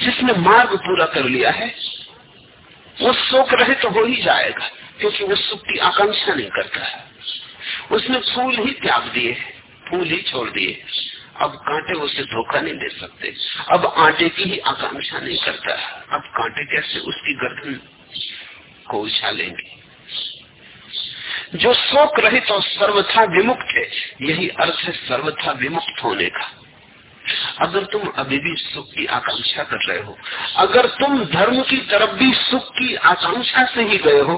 जिसने मार्ग पूरा कर लिया है, वो शोक रहे तो हो ही जाएगा, क्योंकि वो सुख की आकांक्षा नहीं करता है। उसने फूल ही त्याग दिए फूल ही छोड़ दिए। अब कांटे उसे धोखा नहीं दे सकते। अब आटे की ही आकांक्षा नहीं करता है। अब कांटे कैसे उसकी गर्दन को उछालेंगे? जो शोक रहित और सर्वथा विमुक्त है, यही अर्थ है सर्वथा विमुक्त होने का। अगर तुम अभी भी सुख की आकांक्षा कर रहे हो, अगर तुम धर्म की तरफ़ भी सुख की आकांक्षा से ही गए हो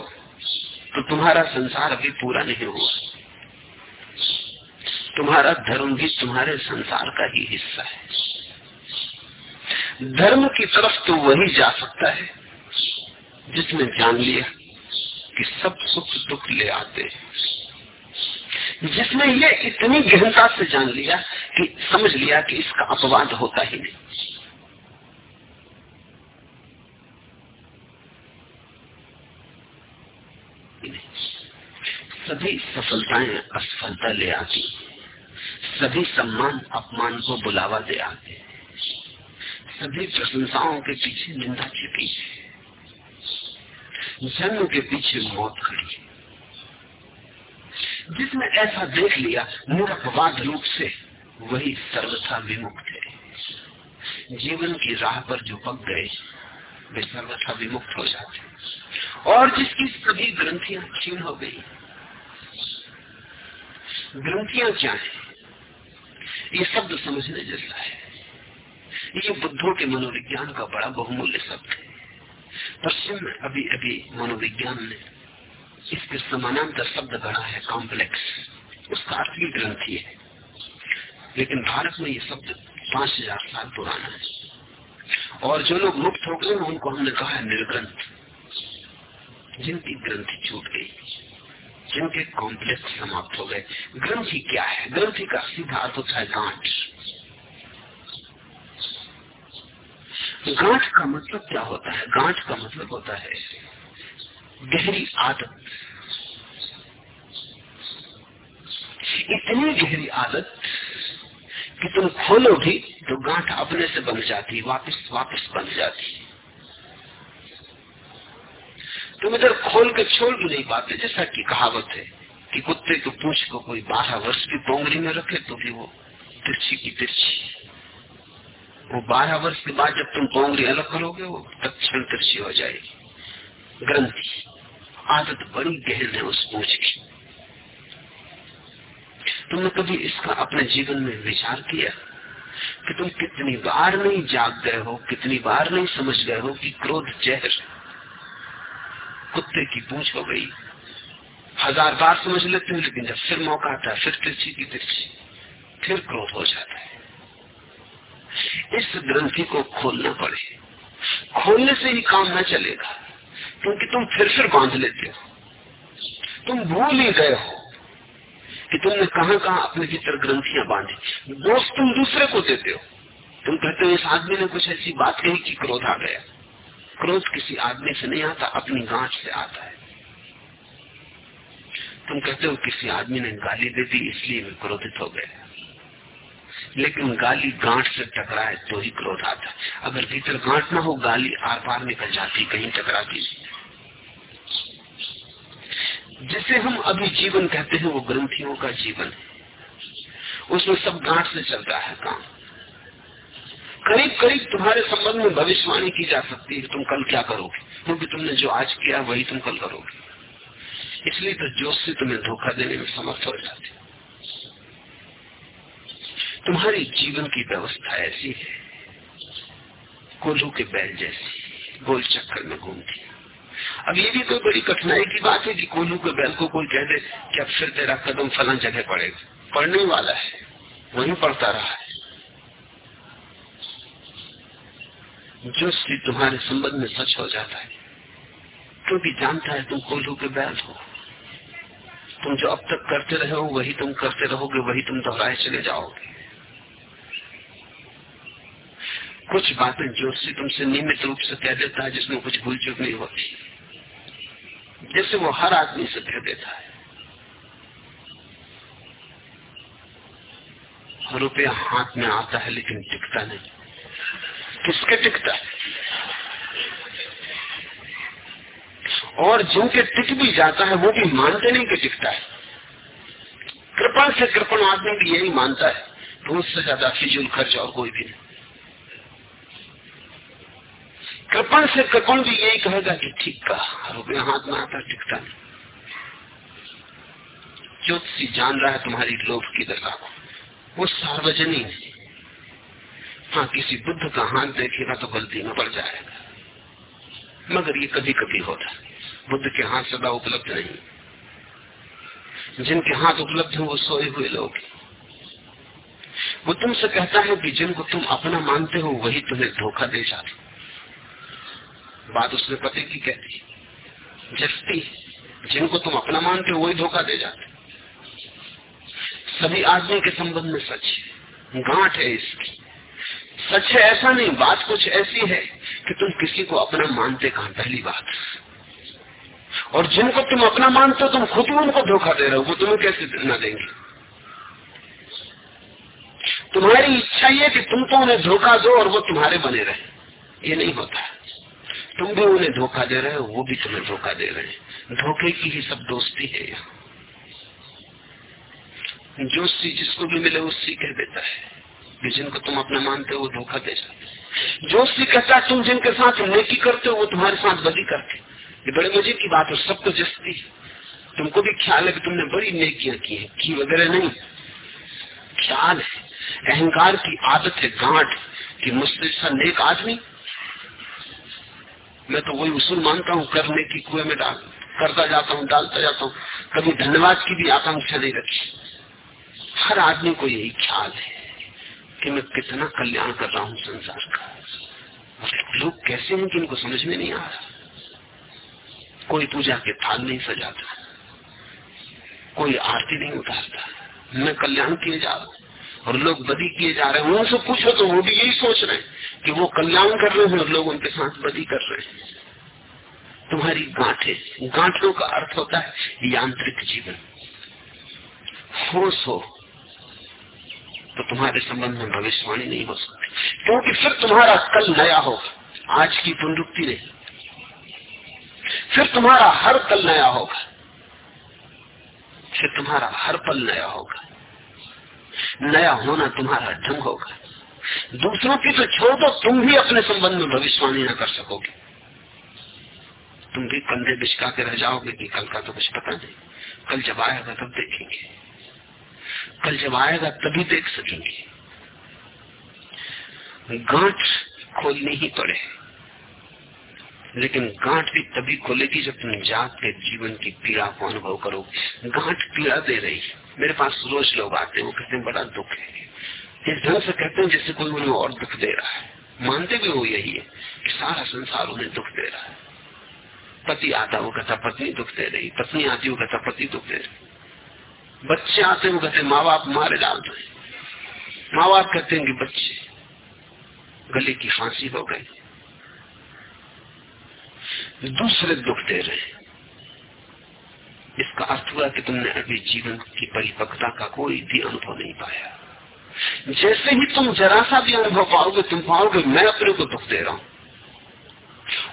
तो तुम्हारा संसार अभी पूरा नहीं हुआ। तुम्हारा धर्म भी तुम्हारे संसार का ही हिस्सा है। धर्म की तरफ़ तो वही जा सकता है जिसने जान लिया कि सब सुख दुख ले आते जिसने ये इतनी गहनता से जान लिया कि समझ लिया कि इसका अपवाद होता ही नहीं। सभी सफलताएँ असफलता ले आती सभी सम्मान, अपमान को बुलावा दे आते सभी प्रशंसाओं के पीछे निंदा छिपी जन्म के पीछे मौत खड़ी जिसने ऐसा देख लिया निरपवाद रूप से वही सर्वथा विमुक्त है। जीवन की राह पर जो पक गए, वे सर्वथा विमुक्त हो जाते और जिसकी सभी ग्रंथियाँ क्षीण हो गई। ग्रंथियाँ क्या है? ये शब्द समझने जैसा है। ये बुद्धों के मनोविज्ञान का बड़ा बहुमूल्य शब्द है। पश्चिम अभी अभी मनोविज्ञान ने इसके समानांतर शब्द गढ़ा है कॉम्प्लेक्स उसका भी ग्रंथि है लेकिन भारत में ये शब्द पाँच हज़ार साल पुराना है। और जो लोग मुक्त हो गए, उनको हमने कहा है निर्ग्रंथ। जिनकी ग्रंथि छूट गई, जिनके कॉम्प्लेक्स समाप्त हो गए। ग्रंथि क्या है? ग्रंथि का सीधा अर्थ होता है गांठ। गांठ का मतलब क्या होता है? गांठ का मतलब होता है गहरी आदत। इतनी गहरी आदत कि तुम खोलो भी तो गांठ अपने से बन जाती, वापस वापस बन जाती। तुम इधर खोल के छोड़ भी नहीं पाते जैसा कि कहावत है कि कुत्ते को पूछ को कोई बारह वर्ष की पोंगरी में रखे तो भी वो तिरछी की तिरछी। वो बारह वर्ष के बाद जब तुम पोंगरी अलग करोगे, वो तत्ण तिरछी हो जाएगी। ग्रंथि आदत बड़ी गहन है उस पूछ की। तुमने कभी इसका अपने जीवन में विचार किया कि तुम कितनी बार नहीं जाग गए हो, कितनी बार नहीं समझ गए हो कि क्रोध जहर कुत्ते की पूछ हो गई? हज़ार बार समझ लेते हो, लेकिन जब फिर मौका आता है, फिर तिरछी की तिरछी, फिर क्रोध हो जाता है। इस ग्रंथि को खोलना पड़े। खोलने से ही काम न चलेगा। क्योंकि तुम फिर फिर बाँध लेते हो। तुम भूल ही गए हो कि तुमने कहाँ कहाँ अपने भीतर ग्रंथियाँ बांधी दोष तुम दूसरे को देते हो। तुम कहते हो, इस आदमी ने कुछ ऐसी बात कही कि क्रोध आ गया। क्रोध किसी आदमी से नहीं आता, अपनी गांठ से आता है। तुम कहते हो, किसी आदमी ने गाली दे दी, इसलिए मैं क्रोधित हो गया लेकिन गाली गांठ से टकराए तो ही क्रोध आता है। अगर भीतर गांठ ना हो, गाली आर पार निकल जाती, कहीं टकराती जिसे हम अभी जीवन कहते हैं, वो ग्रंथियों का जीवन है। उसमें सब गांठ से चलता है काम। करीब करीब तुम्हारे संबंध में भविष्यवाणी की जा सकती है तुम कल क्या करोगे। क्योंकि तुमने जो आज किया, वही तुम कल करोगे। इसलिए तो जोश से तुम्हें धोखा देने में समर्थ हो जाते तुम्हारी जीवन की व्यवस्था ऐसी है। कोल्हू के बैल जैसी, गोल चक्कर में घूमती अब ये भी कोई बड़ी कठिनाई की बात है कि कोल्हू के बैल को कोई कह दे कि अब फिर तेरा कदम फला जगह पड़ेगा। पढ़ने वाला है, वही पढ़ता रहा है। जो स्त्री तुम्हारे संबंध में सच हो जाता है क्योंकि जानता है तुम कोल्हू के बैल हो। तुम जो अब तक करते रहे हो, वही तुम करते रहोगे, वही तुम दोहराए चले जाओगे। कुछ बातें जोशी तुमसे नियमित रूप से कह देता है, जिसमें कुछ भूल चूक नहीं होती। जैसे वो हर आदमी से कह देता है। रुपया हाथ में आता है, लेकिन टिकता नहीं। किसके टिकता है? और जिनके टिक भी जाता है, वो भी मानते नहीं कि टिकता है। कृपण से कृपण आदमी भी यही मानता है तो उससे ज़्यादा फिजूल खर्च और कोई भी नहीं। कृपण से कृपण भी यही कहेगा कि ठीक कहा। रुपया हाथ में आता टिकता नहीं। ज्योतिषी जान रहा है तुम्हारी लोभ की दशा को। वो सार्वजनिक है। हाँ किसी बुद्ध का हाथ देखेगा तो गलती में पड़ जाएगा। मगर ये कभी कभी होता है। बुद्ध के हाथ सदा उपलब्ध नहीं। जिनके हाथ उपलब्ध है, वो सोए हुए लोग वो तुमसे कहता है कि जिनको तुम अपना मानते हो, वही तुम्हें धोखा दे जाते। बात उसने पति की कहती जस्ती जिनको तुम अपना मानते हो, वही धोखा दे जाते। सभी आदमी के संबंध में सच है। गांठ है इसकी। सच है ऐसा नहीं, बात कुछ ऐसी है कि तुम किसी को अपना मानते कहा? पहली बात। और जिनको तुम अपना मानते हो, तुम खुद ही उनको धोखा दे रहे हो, वो तुम्हें कैसे न देंगे? तुम्हारी इच्छा ये कि तुम तो उन्हें धोखा दो और वो तुम्हारे बने रहे। ये नहीं होता। तुम भी उन्हें धोखा दे रहे हो, वो भी तुम्हें धोखा दे रहे हैं। धोखे की ही सब दोस्ती है यहाँ। जोशी जिसको भी मिले उससे कह देता है। जिनको तुम अपना मानते हो, वो धोखा दे जाते जोशी कहता है, तुम जिनके साथ नेकी करते हो, वो तुम्हारे साथ बदी करते ये बड़े मज़े की बात है सबको जस्ती तुमको भी ख्याल है कि तुमने बड़ी नेकियाँ की है। की वगैरह नहीं। ख्याल है। अहंकार की आदत है, गांठ कि मुझसे नेक आदमी मैं तो वही उसूल मानता हूँ, करने की कुएँ में डाल करता जाता हूँ, डालता जाता हूँ, कभी धन्यवाद की भी आकांक्षा नहीं रखी। हर आदमी को यही ख्याल है कि मैं कितना कल्याण कर रहा हूँ संसार का। लोग कैसे हैं कि इनको समझ में नहीं आ रहा? कोई पूजा के थाल नहीं सजाता, कोई आरती नहीं उतारता। मैं कल्याण किए जा रहा हूँ। और लोग बदी किए जा रहे हैं उनसे पूछो तो वो भी यही सोच रहे हैं कि वो कल्याण कर रहे हैं और लोग उनके साथ बदी कर रहे हैं। तुम्हारी गांठे गांठों का अर्थ होता है यांत्रिक जीवन। होश हो तो तुम्हारे संबंध में भविष्यवाणी नहीं हो सकती। क्योंकि फिर तुम्हारा कल नया होगा। आज की पुनरुक्ति नहीं। फिर तुम्हारा हर कल नया होगा। फिर तुम्हारा हर पल नया होगा। नया होना तुम्हारा ढंग होगा। दूसरों की तो छोड़ दो, तुम भी अपने संबंध में भविष्यवाणी न कर सकोगे। तुम भी कंधे बिछका के रह जाओगे कि कल का तो कुछ पता नहीं। कल जब आएगा तब देखेंगे। कल जब आएगा तभी देख सकेंगे। गांठ खोलनी ही पड़े। लेकिन गांठ भी तभी खोलेगी जब तुम जात के जीवन की पीड़ा को अनुभव करोगे। गांठ पीड़ा दे रही मेरे पास रोज लोग आते हैं, वो कहते हैं, बड़ा दुख है। इस ढंग से कहते हैं, जैसे कोई उन्हें और दुख दे रहा है। मानते भी वो यही है कि सारा संसार उन्हें दुख दे रहा है। पति आता, वो कहता, पत्नी दुख दे रही, पत्नी आती, वो कहता, पति दुख दे रही। बच्चे आते, वो कहते माँ बाप मारे डाल रहे माँ बाप कहते हैं कि बच्चे, गले की फांसी हो गई। दूसरे दुख दे रहे हैं। इसका अर्थ हुआ कि तुमने अभी जीवन की परिपक्वता का कोई भी अनुभव नहीं पाया। जैसे ही तुम जरा सा भी अनुभव पाओगे, तुम पाओगे, मैं अपने को दुख दे रहा हूँ।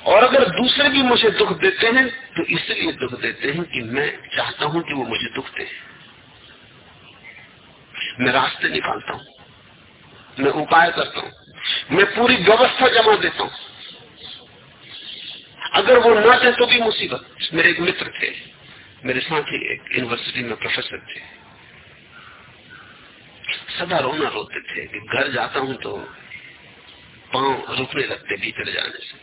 और अगर दूसरे भी मुझे दुख देते हैं तो इसलिए दुख देते हैं कि मैं चाहता हूँ कि वो मुझे दुख दे। मैं रास्ते निकालता हूँ। मैं उपाय करता हूँ। मैं पूरी व्यवस्था जमा देता हूँ। अगर वो ना दे तो भी मुसीबत। मेरे एक मित्र थे। मेरे साथ ही एक यूनिवर्सिटी में प्रोफेसर थे। सदा रोना रोते थे कि घर जाता हूँ तो पाँव रुकने लगते भीतर जाने से।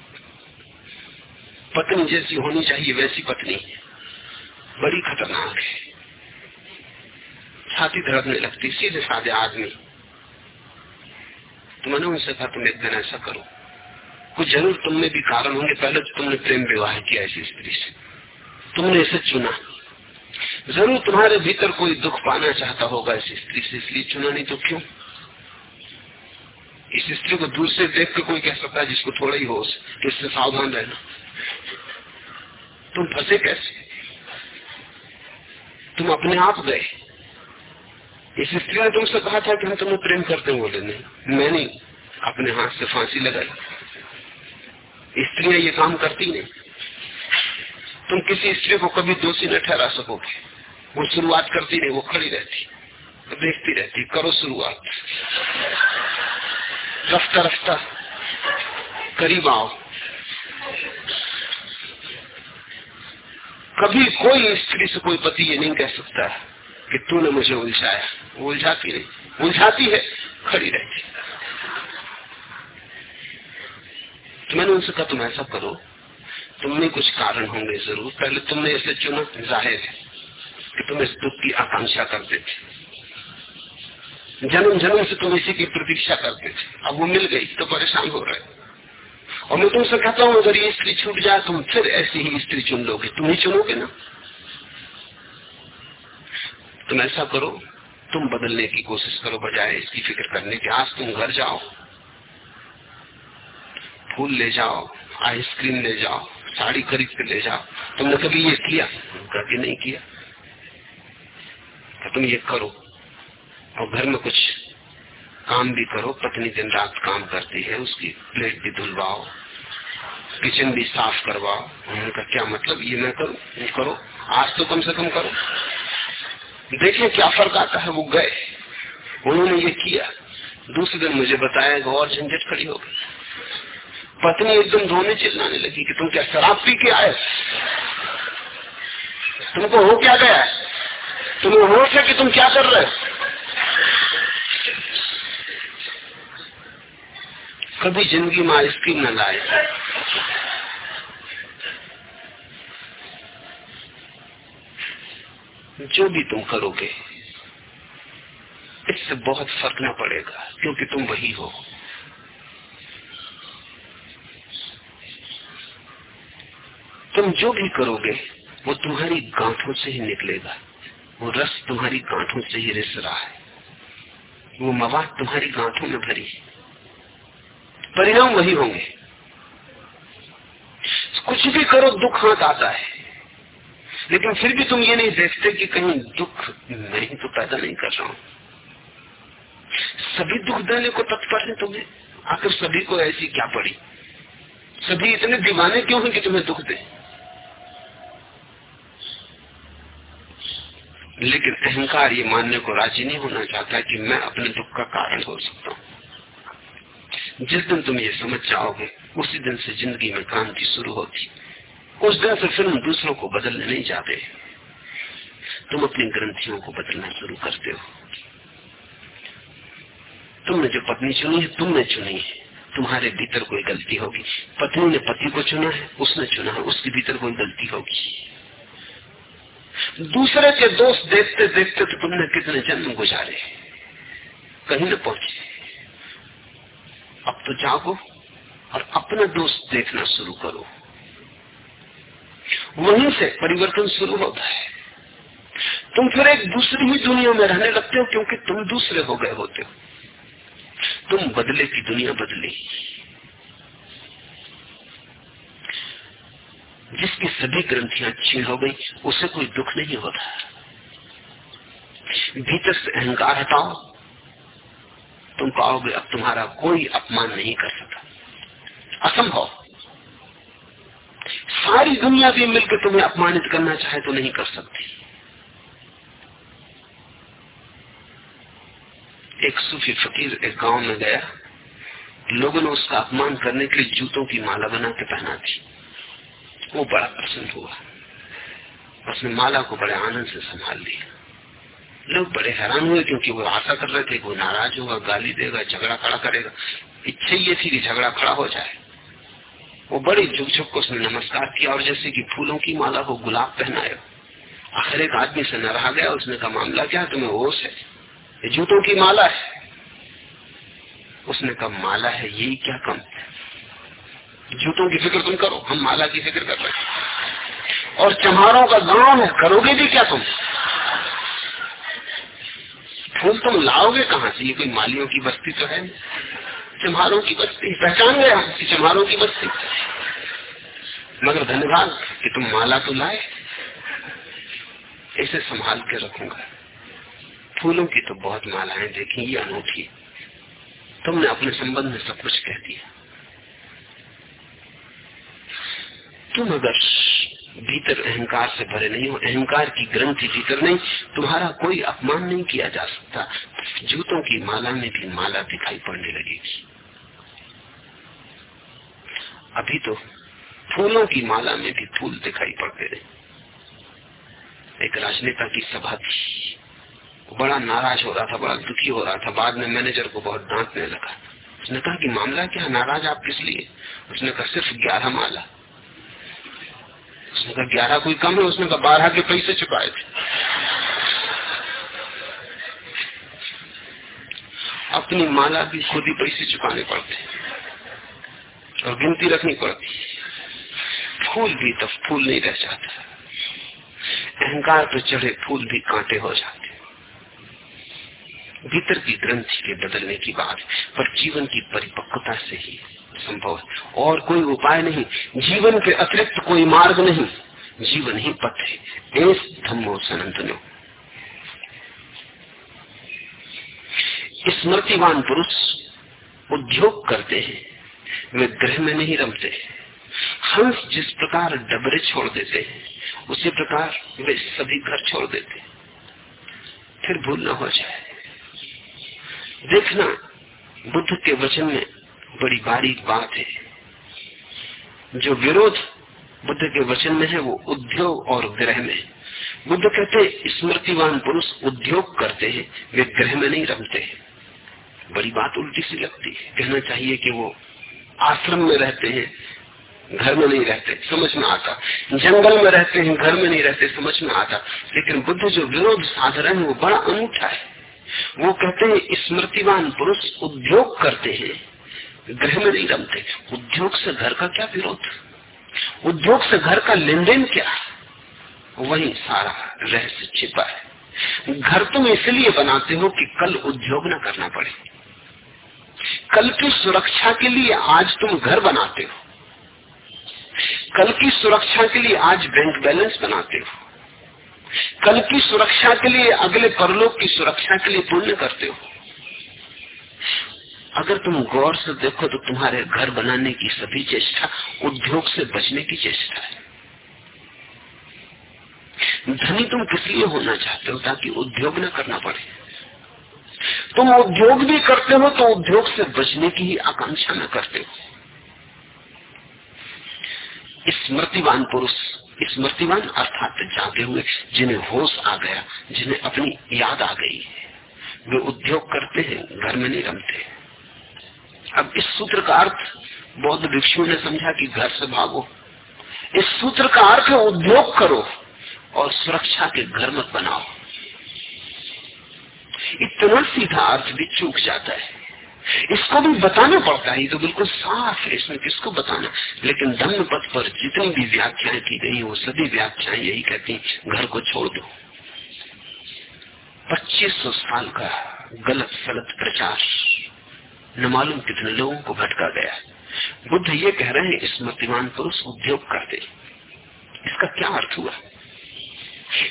पत्नी जैसी होनी चाहिए, वैसी पत्नी। बड़ी खतरनाक है। छाती धड़कने लगती, सीधे साधे आदमी। तो मैंने उनसे कहा, तुम एक दिन ऐसा करो। कुछ ज़रूर तुमने भी कारण होंगे, पहले तो तुमने प्रेम विवाह किया ऐसी स्त्री से। तुमने इसे चुना। ज़रूर तुम्हारे भीतर कोई दुख पाना चाहता होगा इस स्त्री से, इसलिए चुना नहीं तो क्यों? इस स्त्री को दूर से देख के कोई कह सकता है जिसको थोड़ा ही होश तो इससे सावधान रहना। तुम फंसे कैसे? तुम अपने आप गए। इस स्त्री ने तुमसे कहा था कि हम तुम्हें प्रेम करते हैं बोले नहीं मैंने अपने हाथ से फांसी लगाई। स्त्रियाँ ये काम करती नहीं। तुम किसी स्त्री को कभी दोषी न ठहरा सकोगे। वो शुरुआत करती नहीं, वो खड़ी रहती, देखती रहती, करो शुरुआत। रफ्ता रफ्ता, करीब आओ। कभी कोई स्त्री से कोई पति ये नहीं कह सकता कि तूने मुझे उलझाया। वो उलझाती नहीं, उलझाती है, खड़ी रहती। तो मैंने उनसे कहा, तुम ऐसा करो तुमने कुछ कारण होंगे ज़रूर। पहले तुमने इसे चुना, ज़ाहिर है कि तुम इस दुख की आकांक्षा करते थे। जन्म जन्म से तुम इसी की प्रतीक्षा करते थे। अब वो मिल गई तो परेशान हो रहे और मैं तुमसे कहता हूँ, अगर ये स्त्री छूट जाए, तुम फिर ऐसी ही स्त्री चुन लोगे। तुम ही चुनोगे ना? तुम ऐसा करो, तुम बदलने की कोशिश करो बजाय इसकी फ़िक्र करने की। आज तुम घर जाओ, फूल ले जाओ, आइसक्रीम ले जाओ साड़ी खरीद के ले जाओ। तुमने कभी ये किया? कभी नहीं किया। तो तुम ये करो और घर में कुछ काम भी करो। पत्नी दिन रात काम करती है, उसकी प्लेट भी धुलवाओ, किचन भी साफ़ करवाओ। उन्होंने उनका क्या मतलब? ये मैं करूँ करो। आज तो कम से कम करो। देखें क्या फ़र्क आता है, वो गए। उन्होंने ये किया। दूसरे दिन मुझे बताया और झंझट खड़ी हो गई। पत्नी एकदम धोने चिल्लाने लगी कि तुम क्या शराब पी के आए? तुमको हो क्या गया? तुम्हें होश है कि तुम क्या कर रहे? हो कभी ज़िंदगी में आइसक्रीम न लाए। जो भी तुम करोगे, इससे बहुत फ़र्क न पड़ेगा, क्योंकि तुम वही हो। तुम जो भी करोगे, वो तुम्हारी गांठों से ही निकलेगा। वो रस तुम्हारी गांठों से ही रिस रहा है। वो मवाद तुम्हारी गांठों में भरी परिणाम वही होंगे। कुछ भी करो, दुख हाथ आता है। लेकिन फिर भी तुम ये नहीं देखते कि कहीं दुख मैं ही तो पैदा नहीं कर रहा हूँ। सभी दुख देने को तत्पर है तुम्हें। आखिर सभी को ऐसी क्या पड़ी? सभी इतने दीवाने क्यों हैं कि तुम्हें दुख दे? लेकिन अहंकार ये मानने को राज़ी नहीं होना चाहता कि मैं अपने दुख का कारण हो सकता हूँ। जिस दिन तुम ये समझ जाओगे, उसी दिन से ज़िंदगी में क्रांति शुरू होती। उस दिन से फिर दूसरों को बदलने नहीं जाते। तुम अपनी ग्रंथियों को बदलना शुरू करते हो। तुमने जो पत्नी चुनी है, तुमने चुनी है। तुम्हारे भीतर कोई गलती होगी। पत्नी ने पति को चुना है, उसने चुना है, उसके भीतर कोई गलती होगी। दूसरे के दोष देखते देखते तो तुमने कितने जन्म गुजारे कहीं न पहुँचे। अब तो जागो और अपना दोष देखना शुरू करो। वहीं से परिवर्तन शुरू होता है। तुम फिर एक दूसरी ही दुनिया में रहने लगते हो क्योंकि तुम दूसरे हो गए होते हो। तुम बदले की दुनिया बदली। जिसकी सभी ग्रंथियाँ छीन हो गई, उसे कोई दुख नहीं होता। भीतर से अहंकार हटाओ। तुम पाओगे अब तुम्हारा कोई अपमान नहीं कर सकता। असंभव। सारी दुनिया भी मिलकर तुम्हें अपमानित करना चाहे तो नहीं कर सकती। एक सूफी फकीर एक गाँव में गया। लोगों ने उसका अपमान करने के लिए जूतों की माला बना के पहना थी वो बड़ा प्रसन्न हुआ। उसने माला को बड़े आनंद से संभाल लिया। लोग बड़े हैरान हुए क्योंकि वो आशा कर रहे थे वो नाराज़ होगा, गाली देगा, झगड़ा खड़ा करेगा। इच्छा ये थी कि झगड़ा खड़ा हो जाए। वो बड़ी झुक झुक को उसने नमस्कार किया और जैसे कि फूलों की माला को गुलाब पहनाया। आखिर एक आदमी से न रहा गया उसने कहा, मामला क्या तुम्हें होश है? जूतों की माला है। उसने कहा, माला है, यही क्या कम जूतों की फ़िक्र तुम करो, हम माला की फ़िक्र कर रहे हैं। और चमारों का गाँव है, करोगे भी क्या तुम? फूल तुम लाओगे कहाँ से? ये कोई मालियों की बस्ती तो है चमारों की बस्ती, पहचान गए हम चमारों की बस्ती। मगर धन्यवाद कि तुम माला तो लाए, इसे संभाल के रखूँगा। फूलों की तो बहुत मालाएँ देखी, ये अनूठी। तुमने अपने संबंध में सब कुछ कह दिया। तुम अगर भीतर अहंकार से भरे नहीं हो, अहंकार की ग्रंथि भीतर नहीं, तुम्हारा कोई अपमान नहीं किया जा सकता। जूतों की माला में भी माला दिखाई पड़ने लगेगी अभी तो फूलों की माला में भी फूल दिखाई पड़ते रहे। एक राजनेता की सभा थी। बड़ा नाराज़ हो रहा था, बड़ा दुखी हो रहा था। बाद में मैनेजर को बहुत डांटने लगा। उसने कहा कि मामला क्या नाराज़ आप किस लिए? उसने कहा, सिर्फ़ ग्यारह माला। उसने कहा, ग्यारह कोई कम है, उसने कहा, बारह के पैसे चुकाए थे। अपनी माला भी खुद ही पैसे चुकाने पड़ते और गिनती रखनी पड़ती फूल भी तो फूल नहीं रह जाता। अहंकार तो चढ़े फूल भी कांटे हो जाते भीतर की ग्रंथि के बदलने की बात पर जीवन की परिपक्वता से ही। संभव है। और कोई उपाय नहीं। जीवन के अतिरिक्त कोई मार्ग नहीं। जीवन ही पथ है। एस धम्मो सनातनो। स्मृतिवान पुरुष उद्योग करते हैं। वे ग्रह में नहीं रमते। हंस जिस प्रकार डबरे छोड़ देते हैं, उसी प्रकार वे सभी घर छोड़ देते फिर भूल न हो जाए। देखना बुद्ध के वचन में बड़ी बारीक बात है। जो विरोध बुद्ध के वचन में है, वो उद्योग और ग्रह में। बुद्ध कहते स्मृतिवान पुरुष उद्योग करते हैं, वे ग्रह में नहीं रमते हैं। बड़ी बात उल्टी सी लगती है। कहना चाहिए कि वो आश्रम में रहते हैं, घर में नहीं रहते, समझ में आता। जंगल में रहते हैं, घर में नहीं रहते, समझ में आता। लेकिन बुद्ध जो विरोध साध है, वो बड़ा अनूठा है। वो कहते हैं, स्मृतिवान पुरुष उद्योग करते हैं। ग्रह में नहीं रमते उद्योग से घर का क्या विरोध? उद्योग से घर का लेन देन क्या? वही सारा रहस्य छिपा है। घर तुम इसलिए बनाते हो कि कल उद्योग न करना पड़े। कल की सुरक्षा के लिए आज तुम घर बनाते हो। कल की सुरक्षा के लिए आज बैंक बैलेंस बनाते हो। कल की सुरक्षा के लिए अगले परलोक की सुरक्षा के लिए पुण्य करते हो। अगर तुम गौर से देखो तो तुम्हारे घर बनाने की सभी चेष्टा उद्योग से बचने की चेष्टा है। धनी तुम किस लिए होना चाहते हो ताकि उद्योग न करना पड़े? तुम उद्योग भी करते हो तो उद्योग से बचने की ही आकांक्षा न करते हो। स्मृतिवान पुरुष स्मृतिवान अर्थात जागे हुए, जिन्हें होश आ गया, जिन्हें अपनी याद आ गई है, वे उद्योग करते हैं, घर में नहीं रमते अब इस सूत्र का अर्थ बौद्ध भिक्षु ने समझा कि घर से भागो। इस सूत्र का अर्थ उद्योग करो और सुरक्षा के घर मत बनाओ। इतना सीधा अर्थ भी चूक जाता है। इसको भी बताना पड़ता है तो बिल्कुल साफ़ है, इसमें किसको बताना? लेकिन धम्म पथ पर जितनी भी व्याख्याएँ की गई वो सभी व्याख्याएँ यही कहती घर को छोड़ दो। 2500 साल का गलत, सलत प्रचार। न मालूम कितने लोगों को भटका गया बुद्ध ये कह रहे हैं स्मृतिमान पुरुष उद्योग करते इसका क्या अर्थ हुआ?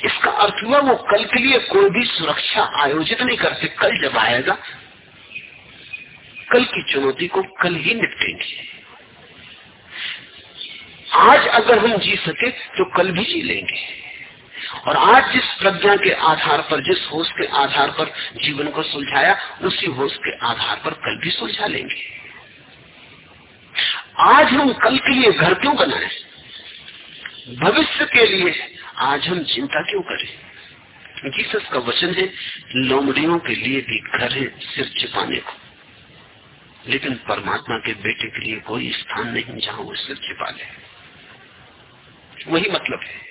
इसका अर्थ हुआ, वो कल के लिए कोई भी सुरक्षा आयोजित नहीं करते। कल जब आएगा, कल की चुनौती को कल ही निपटेंगे। आज अगर हम जी सके तो कल भी जी लेंगे। और आज जिस प्रज्ञा के आधार पर, जिस होश के आधार पर जीवन को सुलझाया, उसी होश के आधार पर कल भी सुलझा लेंगे। आज हम कल के लिए घर क्यों बनाए? भविष्य के लिए आज हम चिंता क्यों करें? जीसस का वचन है, लोमड़ियों के लिए भी घर है सिर छिपाने को। लेकिन परमात्मा के बेटे के लिए कोई स्थान नहीं जहाँ वो सिर छिपा ले। वही मतलब है।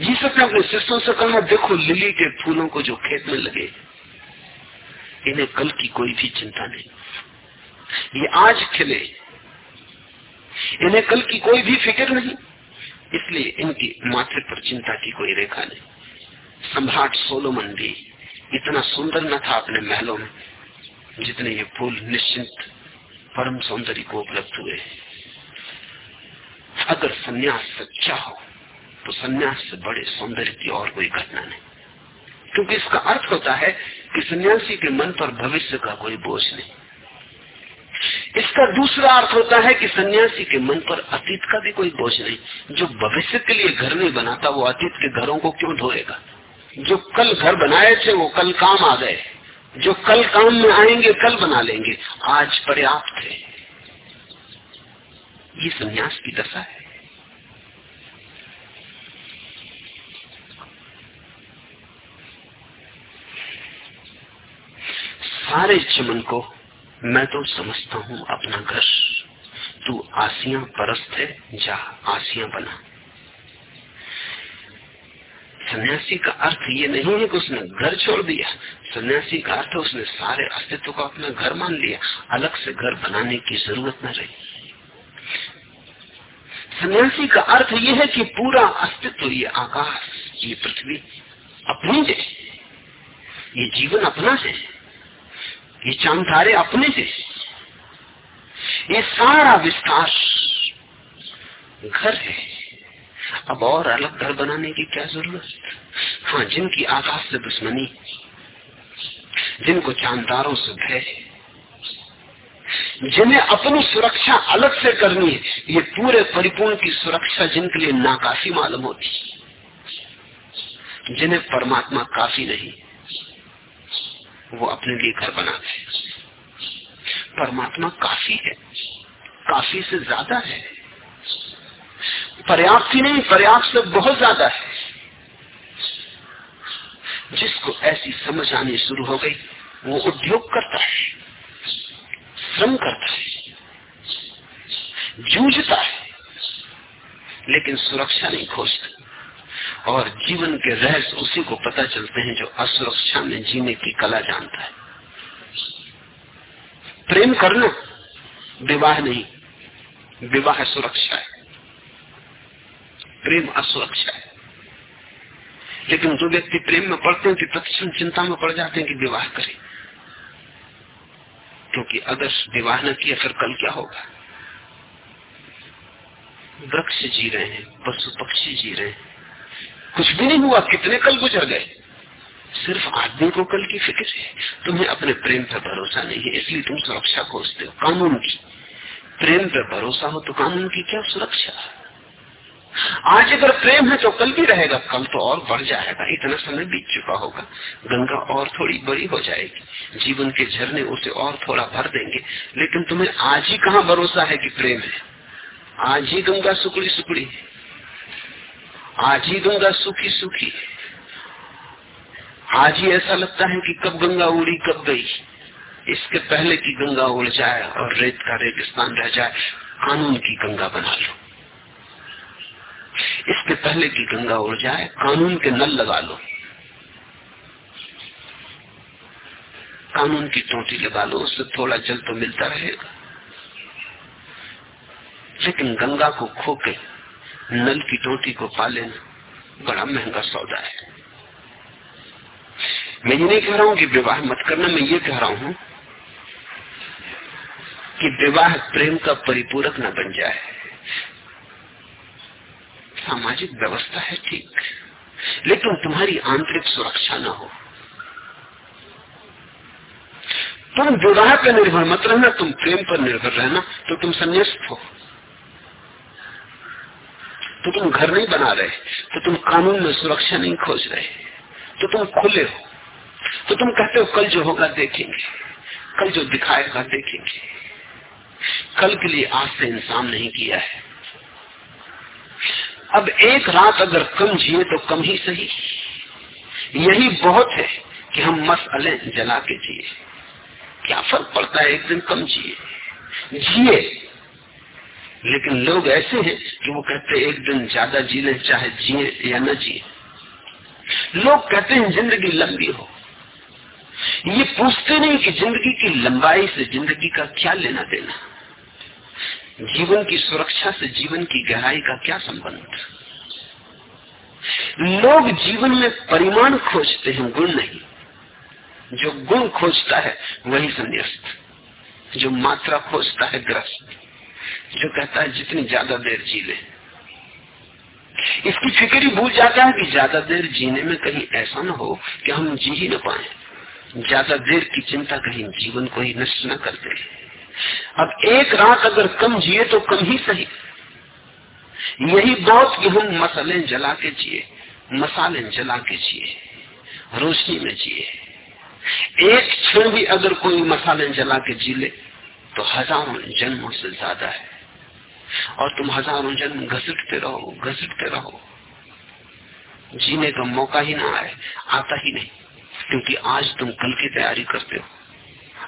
जीसस ने अपने शिष्यों से कहा, देखो, लिली के फूलों को जो खेत में लगे, इन्हें कल की कोई भी चिंता नहीं। ये आज खिले, इन्हें कल की कोई भी फ़िक्र नहीं। इसलिए इनकी माथे पर चिंता की कोई रेखा नहीं। सम्राट सोलोमन भी इतना सुंदर न था अपने महलों में, जितने ये फूल निश्चिंत परम सौंदर्य को उपलब्ध हुए। अगर सन्यास सच्चा हो तो सन्यास से बड़े सौंदर्य की और कोई घटना नहीं। क्योंकि इसका अर्थ होता है कि सन्यासी के मन पर भविष्य का कोई बोझ नहीं। इसका दूसरा अर्थ होता है कि सन्यासी के मन पर अतीत का भी कोई बोझ नहीं। जो भविष्य के लिए घर नहीं बनाता, वो अतीत के घरों को क्यों ढोएगा? जो कल घर बनाए थे, वो कल काम आ गए। जो कल काम में आएँगे, कल बना लेंगे। आज पर्याप्त है। ये सन्यास की दशा है। सारे चमन को मैं तो समझता हूँ अपना घर। तू आसिया परस्त है, जा आसिया बना। सन्यासी का अर्थ ये नहीं है कि उसने घर छोड़ दिया। सन्यासी का अर्थ उसने सारे अस्तित्व को अपना घर मान लिया। अलग से घर बनाने की ज़रूरत न रही। सन्यासी का अर्थ ये है कि पूरा अस्तित्व, ये आकाश, ये पृथ्वी अपनी है। ये जीवन अपना है। ये चांदारे अपने से। ये सारा विस्तार घर है। अब और अलग घर बनाने की क्या ज़रूरत? हाँ जिनकी आकाश से दुश्मनी, जिनको चांदारों से भय जिन्हें अपनी सुरक्षा अलग से करनी है, ये पूरे परिपूर्ण की सुरक्षा जिनके लिए नाकाफी मालूम होती जिन्हें परमात्मा काफ़ी नहीं। वो अपने लिए घर बनाते परमात्मा काफ़ी है। काफ़ी से ज़्यादा है। पर्याप्त ही नहीं, पर्याप्त से बहुत ज़्यादा है। जिसको ऐसी समझ आनी शुरू हो गई, वो उद्योग करता है, श्रम करता है, जूझता है, लेकिन सुरक्षा नहीं खोजता। और जीवन के रहस्य उसी को पता चलते हैं जो असुरक्षा में जीने की कला जानता है। प्रेम करना विवाह नहीं, विवाह सुरक्षा है। प्रेम असुरक्षा है। लेकिन जो व्यक्ति प्रेम में पड़ते हैं तत्म चिंता में पड़ जाते हैं कि विवाह करें। क्योंकि अगर विवाह न किया, फिर कल क्या होगा? वृक्ष जी रहे हैं, पशु पक्षी जी रहे हैं। कुछ भी नहीं हुआ, कितने कल गुजर गए? सिर्फ़ आदमी को कल की फ़िक्र है। तुम्हें अपने प्रेम पर भरोसा नहीं है, इसलिए तुम सुरक्षा खोजते हो, कानून की। प्रेम पर भरोसा हो तो कानून की क्या सुरक्षा? आज अगर प्रेम है तो कल भी रहेगा, कल तो और बढ़ जाएगा, इतना समय बीत चुका होगा, गंगा और थोड़ी बड़ी हो जाएगी, जीवन के झरने उसे और थोड़ा भर देंगे, लेकिन तुम्हें आज ही कहा भरोसा है कि प्रेम है? आज ही गंगा सुकड़ी सुकड़ी आज ही गंगा सुखी सुखी आज ही ऐसा लगता है कि कब गंगा उड़ी, कब गई। इसके पहले की गंगा उड़ जाए और रेत का रेगिस्तान रह जाए, कानून की गंगा बना लो। इसके पहले की गंगा उड़ जाए, कानून के नल लगा लो। कानून की टोटी लगा लो, उससे थोड़ा जल तो मिलता रहेगा। लेकिन गंगा को खो के नल की टोटी को पा लेना बड़ा महँगा सौदा है। मैं ये नहीं कह रहा हूँ कि विवाह मत करना, मैं ये कह रहा हूँ कि विवाह प्रेम का परिपूरक न बन जाए। सामाजिक व्यवस्था है ठीक, लेकिन तुम्हारी आंतरिक सुरक्षा न हो। तुम विवाह पर निर्भर मत रहना, तुम प्रेम पर निर्भर रहना तो तुम संन्यास्त हो। तो तुम घर नहीं बना रहे तो तुम कानून में सुरक्षा नहीं खोज रहे तो तुम खुले हो। तो तुम कहते हो, कल जो होगा देखेंगे, कल जो दिखाएगा देखेंगे। कल के लिए आज से इंसान नहीं किया है। अब एक रात अगर कम जिए तो कम ही सही। यही बहुत है कि हम मसले जला के जिए। क्या फ़र्क पड़ता है एक दिन कम जिए? जिए। लेकिन लोग ऐसे हैं कि वो कहते एक दिन ज़्यादा जी चाहे जिए या न जिए। लोग कहते हैं, ज़िंदगी लंबी हो। ये पूछते नहीं कि ज़िंदगी की लंबाई से ज़िंदगी का क्या लेना देना। जीवन की सुरक्षा से जीवन की गहराई का क्या संबंध? लोग जीवन में परिमाण खोजते हैं, गुण नहीं। जो गुण खोजता है, वही संन्यास्त। जो मात्रा खोजता है, ग्रस्त। जो कहता है, जितनी ज़्यादा देर जी ले इसकी फ़िक्र भूल जाता है कि ज़्यादा देर जीने में कहीं ऐसा न हो कि हम जी ही न पाए। ज़्यादा देर की चिंता कहीं जीवन को ही नष्ट न कर दे। अब एक रात अगर कम जिए तो कम ही सही। यही बहुत कि हम मसाले जला के जिए, मसाले जला के जिए, रोशनी में जिए। एक क्षण भी अगर कोई मसाले जला के जी ले तो हज़ारों जन्मों से ज़्यादा है। और तुम हज़ारों जन्म घसटते रहो घसटते रहो। जीने का मौका ही ना आए, आता ही नहीं, क्योंकि आज तुम कल की तैयारी करते हो,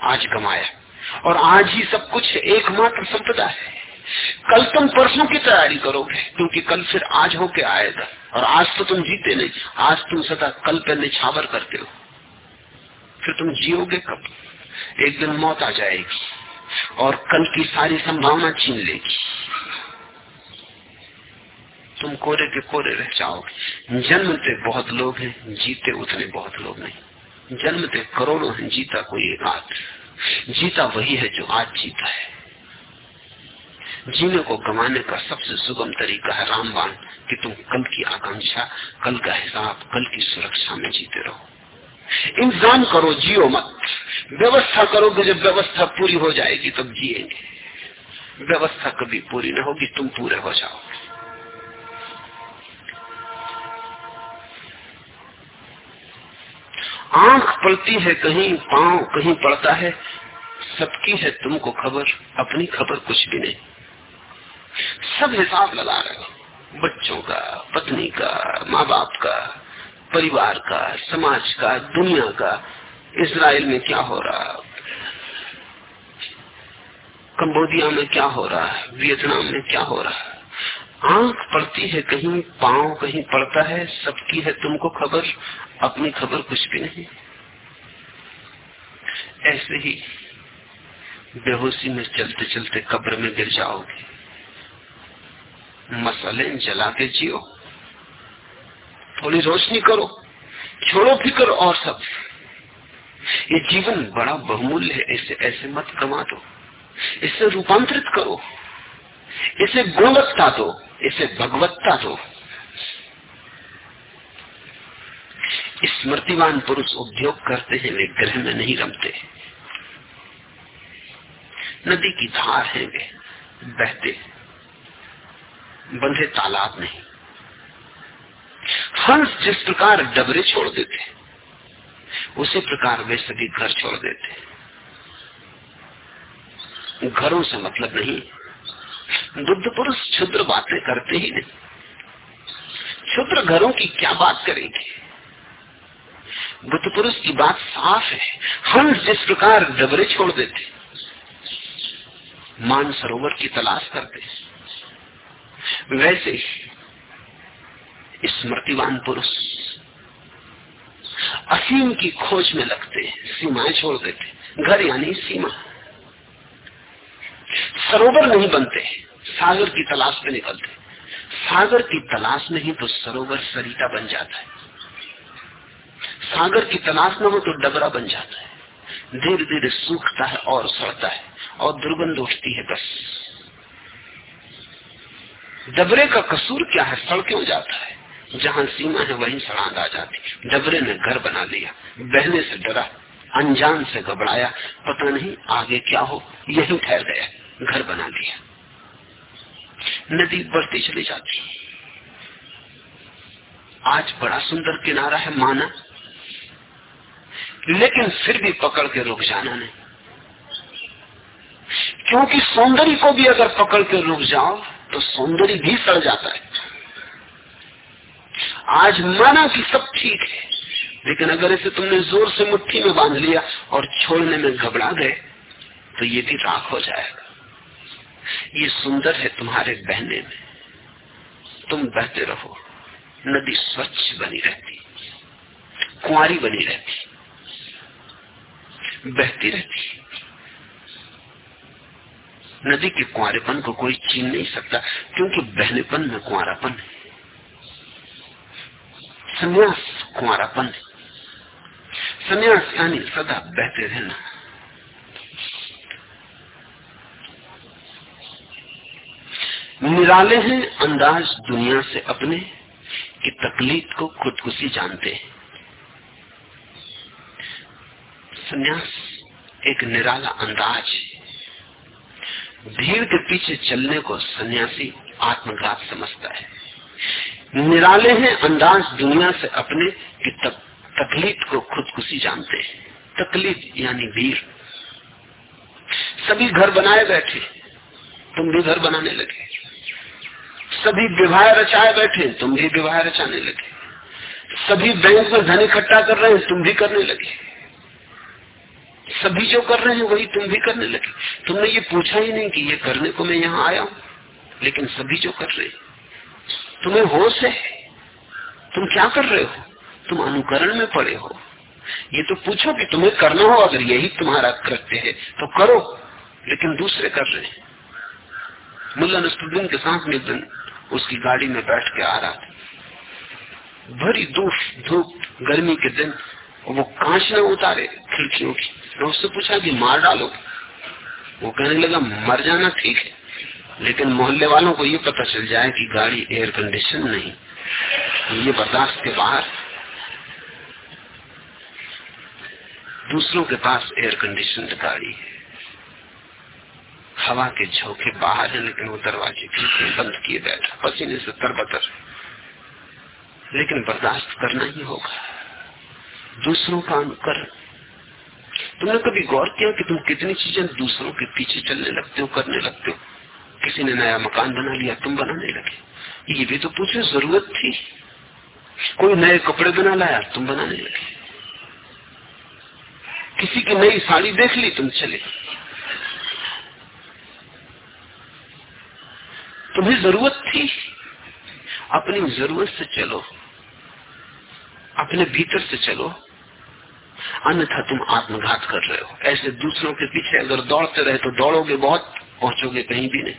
आज कमाया। और आज ही सब कुछ एकमात्र संपदा है। कल तुम परसों की तैयारी करोगे, क्योंकि कल फिर आज होके आएगा। और आज तो तुम जीते नहीं, आज तुम सदा कल पे निछावर करते हो। फिर तुम जियोगे कब? एक दिन मौत आ जाएगी, और कल की सारी संभावना छीन लेगी। तुम कोरे के कोरे रह जाओगे। जन्मते बहुत लोग हैं, जीते उतने बहुत लोग नहीं। जन्मते करोड़ों हैं, जीता कोई एक आध जीता वही है जो आज जीता है। जीने को गंवाने का सबसे सुगम तरीका है रामबाण कि तुम कल की आकांक्षा, कल का हिसाब, कल की सुरक्षा में जीते रहो। इंतज़ाम करो, जियो मत। व्यवस्था करोगे, जब व्यवस्था पूरी हो जाएगी, तब जिएँगे। व्यवस्था कभी पूरी न होगी, तुम पूरे हो जाओगे। आँख पड़ती है, कहीं पाँव कहीं पड़ता है, सबकी है तुमको खबर, अपनी खबर कुछ भी नहीं। सब हिसाब लगा रहे हो, बच्चों का, पत्नी का माँ बाप का, परिवार का, समाज का, दुनिया का इसराइल में क्या हो रहा कंबोडिया में क्या हो रहा है? वियतनाम में क्या हो रहा है? आँख पड़ती है, कहीं पाँव कहीं पड़ता है, सबकी है तुमको खबर अपनी खबर कुछ भी नहीं। ऐसे ही बेहोशी में चलते चलते कब्र में गिर जाओगे। मसले जला के जियो। थोड़ी रोशनी करो, छोड़ो फ़िक्र और सब। ये जीवन बड़ा बहुमूल्य है, इसे ऐसे मत कमा दो। इसे रूपांतरित करो। इसे गुणवत्ता दो, इसे भगवत्ता दो। स्मृतिवान पुरुष उद्योग करते हैं, वे ग्रह में नहीं रमते। नदी की धार है वे, बहते बंधे तालाब नहीं। हंस जिस प्रकार डबरे छोड़ देते उसी प्रकार वे सभी घर छोड़ देते घरों से मतलब नहीं, बुद्ध पुरुष क्षुद्र बातें करते ही नहीं। क्षुद्र घरों की क्या बात करेंगे? बुद्ध पुरुष की बात साफ़ है। हम जिस प्रकार डबरे छोड़ देते मान सरोवर की तलाश करते वैसे स्मृतिवान पुरुष असीम की खोज में लगते सीमाएँ छोड़ देते घर यानी सीमा। सरोवर नहीं बनते, सागर की तलाश में निकलते सागर की तलाश नहीं तो सरोवर सरिता बन जाता है। सागर की तलाश न हो तो डबरा बन जाता है। धीरे धीरे सूखता है और सड़ता है और दुर्गंध उठती है बस। डबरे का कसूर क्या है? सड़ क्यों जाता है? जहाँ सीमा है, वहीं सड़ांग आ जाती। डबरे ने घर बना लिया। बहने से डरा, अनजान से घबराया। पता नहीं आगे क्या हो, यही ठहर गया। घर बना लिया। नदी बढ़ती चली जाती। आज बड़ा सुंदर किनारा है, माना लेकिन फिर भी पकड़ के रुक जाना नहीं क्योंकि सौंदर्य को भी अगर पकड़ के रुक जाओ तो सौंदर्य भी सड़ जाता है। आज माना कि सब ठीक है, लेकिन अगर इसे तुमने ज़ोर से मुट्ठी में बाँध लिया और छोड़ने में घबरा गए तो ये भी राख हो जाएगा। ये सुंदर है तुम्हारे बहने में। तुम बहते रहो, नदी स्वच्छ बनी रहती कुआरी बनी रहती। बहती रहती नदी के कुआरेपन को कोई छीन नहीं सकता, क्योंकि बहनेपन में कुआरापन है। संन्यास कुआरापन है। संन्यास यानी सदा बहते रहना। निराले हैं, अंदाज दुनिया से अपने, कि तकलीफ़ को खुदकुशी जानते हैं। संन्यास एक निराला अंदाज भीड़ के पीछे चलने को सन्यासी आत्मघात समझता है। निराले हैं अंदाज दुनिया से अपने कि तक, तकलीफ़ को खुदकुशी जानते हैं। तकलीफ़ यानी भीड़। सभी घर बनाए बैठे तुम भी घर बनाने लगे। सभी विवाह रचाए बैठे तुम भी विवाह रचाने लगे। सभी बैंक में धन इकट्ठा कर रहे हैं तुम भी करने लगे। सभी जो कर रहे हैं, वही तुम भी करने लगे। तुमने ये पूछा ही नहीं कि ये करने को मैं यहाँ आया हूँ। लेकिन सभी जो कर रहे तुम्हें होश है? तुम क्या कर रहे हो? तुम अनुकरण में पड़े हो। ये तो पूछो कि तुम्हें करना हो, अगर यही तुम्हारा कृत्य है तो करो। लेकिन दूसरे कर रहे हैं। मुल्ला नसरुद्दीन के साथ में दिन उसकी गाड़ी में बैठ के आ रहा था। भरी धूप धूप, गर्मी के दिन, वो कांच न उतारे खिड़कियों की। मैं उससे पूछा कि मार डालो। वो कहने लगा, मर जाना ठीक है, लेकिन मोहल्ले वालों को ये पता चल जाए कि गाड़ी एयर कंडीशन नहीं। ये बर्दाश्त के बाहर। दूसरों के पास एयर कंडीशन गाड़ी है। हवा के झोंके बाहर है, लेकिन वो दरवाजे खिड़की बंद किए बैठा। पसीने से तरबतर। लेकिन बर्दाश्त करना ही होगा। दूसरों का अनुकरण तुमने कभी गौर किया कि तुम कितनी चीज़ें दूसरों के पीछे चलने लगते हो, करने लगते हो? किसी ने नया मकान बना लिया, तुम बनाने लगे। ये भी तो पूछो, ज़रूरत थी। कोई नए कपड़े बना लाया, तुम बनाने लगे। किसी की नई साड़ी देख ली, तुम चले। तुम्हें ज़रूरत थी। अपनी ज़रूरत से चलो। अपने भीतर से चलो। अन्यथा तुम आत्मघात कर रहे हो। ऐसे दूसरों के पीछे अगर दौड़ते रहे तो दौड़ोगे बहुत, पहुंचोगे कहीं भी नहीं।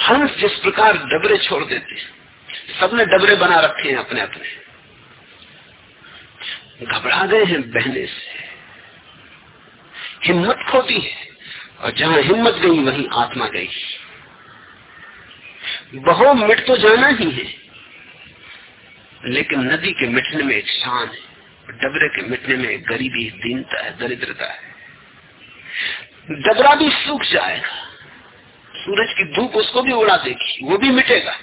हंस जिस प्रकार डबरे छोड़ देते सबने डबरे बना रखे हैं अपने अपने घबरा गए हैं बहने से। हिम्मत खोती है, और जहाँ हिम्मत गई, वहीं आत्मा गई। बहु मिट तो जाना ही है, लेकिन नदी के मिटने में एक शान है। डबरे के मिटने में गरीबी, दीनता है, दरिद्रता है। डबरा भी सूख जाएगा। सूरज की धूप उसको भी उड़ा देगी, वो भी मिटेगा।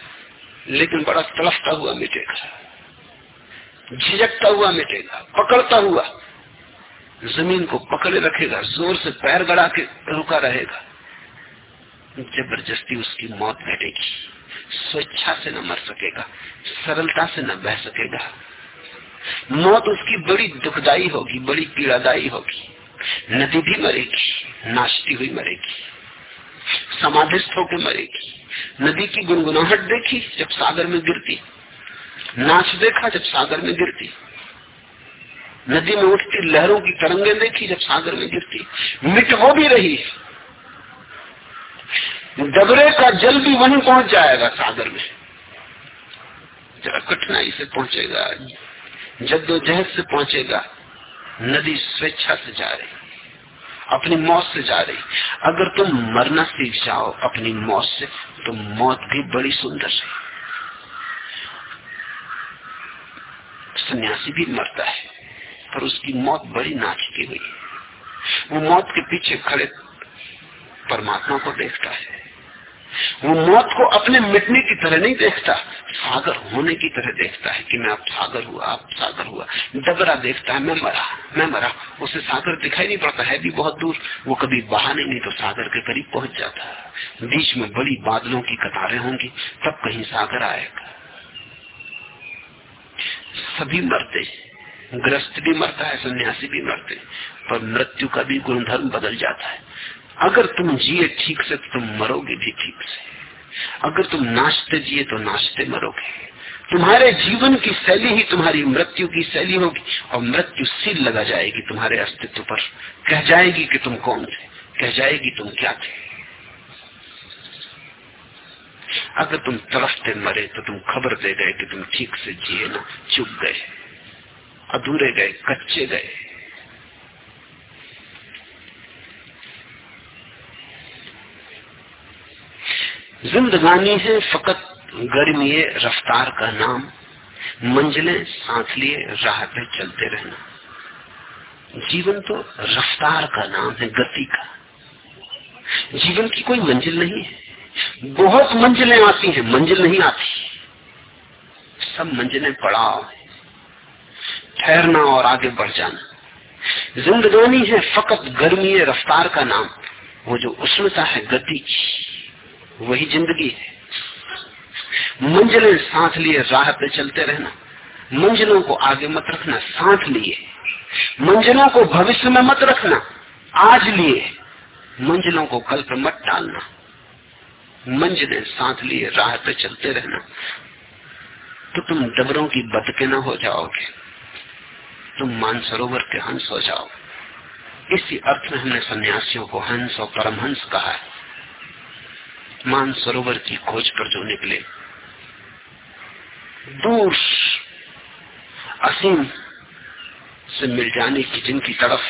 लेकिन बड़ा तड़फता हुआ मिटेगा। झिझकता हुआ मिटेगा, पकड़ता हुआ। ज़मीन को पकड़े रखेगा, ज़ोर से पैर गड़ा के रुका रहेगा। ज़बरदस्ती उसकी मौत घटेगी। स्वेच्छा से न मर सकेगा, सरलता से न बह सकेगा। मौत उसकी बड़ी दुखदाई होगी, बड़ी पीड़ादायी होगी। नदी भी मरेगी नाचती हुई मरेगी, समाधिस्थ होकर मरेगी। नदी की गुनगुनाहट देखी, जब सागर में गिरती। नाच देखा, जब सागर में गिरती। नदी में उठती, लहरों की तरंगे देखी, जब सागर में गिरती। मिट हो भी रही। डबरे का जल भी वहीं पहुँच जाएगा सागर में। जरा कठिनाई से पहुंचेगा। जद्दोजहद से पहुंचेगा, नदी स्वेच्छा से जा रही, अपनी मौत से जा रही। अगर तुम मरना सीख जाओ अपनी मौत से तो मौत भी बड़ी सुंदर है सन्यासी भी मरता है, पर उसकी मौत बड़ी नाचती हुई। वो मौत के पीछे खड़े परमात्मा को देखता है। वो मौत को अपने मिटने की तरह नहीं देखता। सागर होने की तरह देखता है कि मैं अब सागर हुआ अब सागर हुआ। डबरा देखता है मैं मरा मैं मरा। उसे सागर दिखाई नहीं पड़ता है भी बहुत दूर। वो कभी बहा नहीं, नहीं तो सागर के करीब पहुँच जाता है। बीच में बड़ी बादलों की कतारें होंगी तब कहीं सागर आएगा। सभी मरते ग्रस्त भी मरता है सन्यासी भी मरते पर मृत्यु का भी गुणधर्म बदल जाता है। अगर तुम जिए ठीक से तो तुम मरोगे भी ठीक से। अगर तुम नाचते जिए तो नाचते मरोगे। तुम्हारे जीवन की शैली ही तुम्हारी मृत्यु की शैली होगी और मृत्यु सील लगा जाएगी तुम्हारे अस्तित्व पर। कह जाएगी कि तुम कौन थे? कह जाएगी तुम क्या थे? अगर तुम तड़फते मरे तो तुम खबर दे गए कि तुम ठीक से जिए ना, चुप गए, अधूरे गए, कच्चे गए। जिंदगानी है, फकत गर्मी रफ्तार का नाम, मंजिलें सांस लिए राह पे चलते रहना। जीवन तो रफ्तार का नाम है, गति का। जीवन की कोई मंजिल नहीं है। बहुत मंजिलें आती हैं, मंजिल नहीं आती। सब मंजिलें पड़ाव है। ठहरना और आगे बढ़ जाना। जिंदगानी है, फकत गर्मी रफ्तार का नाम, वो जो उष्णता है, गति की। वही ज़िंदगी है। मंजिलें साथ लिए राह पे चलते रहना, मंजिलों को आगे मत रखना, साथ लिए। मंजिलों को भविष्य में मत रखना, आज लिए। मंजिलों को कल पर मत डालना। मंजिलें साथ लिए राह पे चलते रहना। तो तुम डबरों की बदके न हो जाओगे। तुम मानसरोवर के हंस हो जाओ इसी अर्थ में हमने सन्यासियों को हंस और परमहंस कहा है। मान सरोवर की खोज पर जो निकले, दूर असीम से मिल जाने की जिनकी तरफ़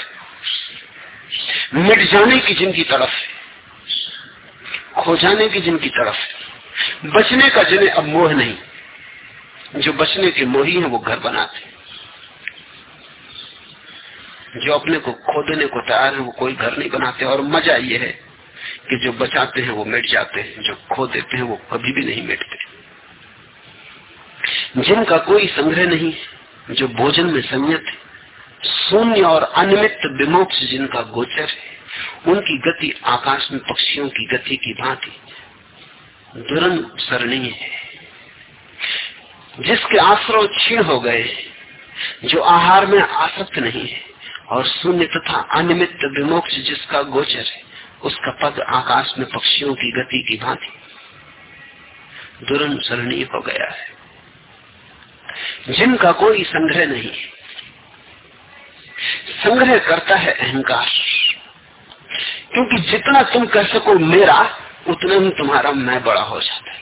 मिट जाने की जिनकी तरफ़ खो जाने की जिनकी तरफ़ बचने का जिन्हें अब मोह नहीं, जो बचने के मोही है वो घर बनाते जो अपने को खो देने को तैयार है वो कोई घर नहीं बनाते और मज़ा ये है कि जो बचाते हैं वो मिट जाते हैं, जो खो देते हैं वो कभी भी नहीं मिटते। जिनका कोई संग्रह नहीं जो भोजन में संयत है, शून्य और अनिमित विमोक्ष जिनका गोचर है, उनकी गति आकाश में पक्षियों की गति की भांति दुरन सरणीय है। जिसके आश्रव क्षीण हो गए जो आहार में आसक्त नहीं है, और शून्य तथा अनिमित विमोक्ष जिसका गोचर है उसका पद आकाश में पक्षियों की गति की भांति दुरनुसरणीय हो गया है। जिनका कोई संग्रह नहीं है। संग्रह करता है अहंकार। क्योंकि जितना तुम कह सको मेरा, उतना ही तुम्हारा मैं बड़ा हो जाता है।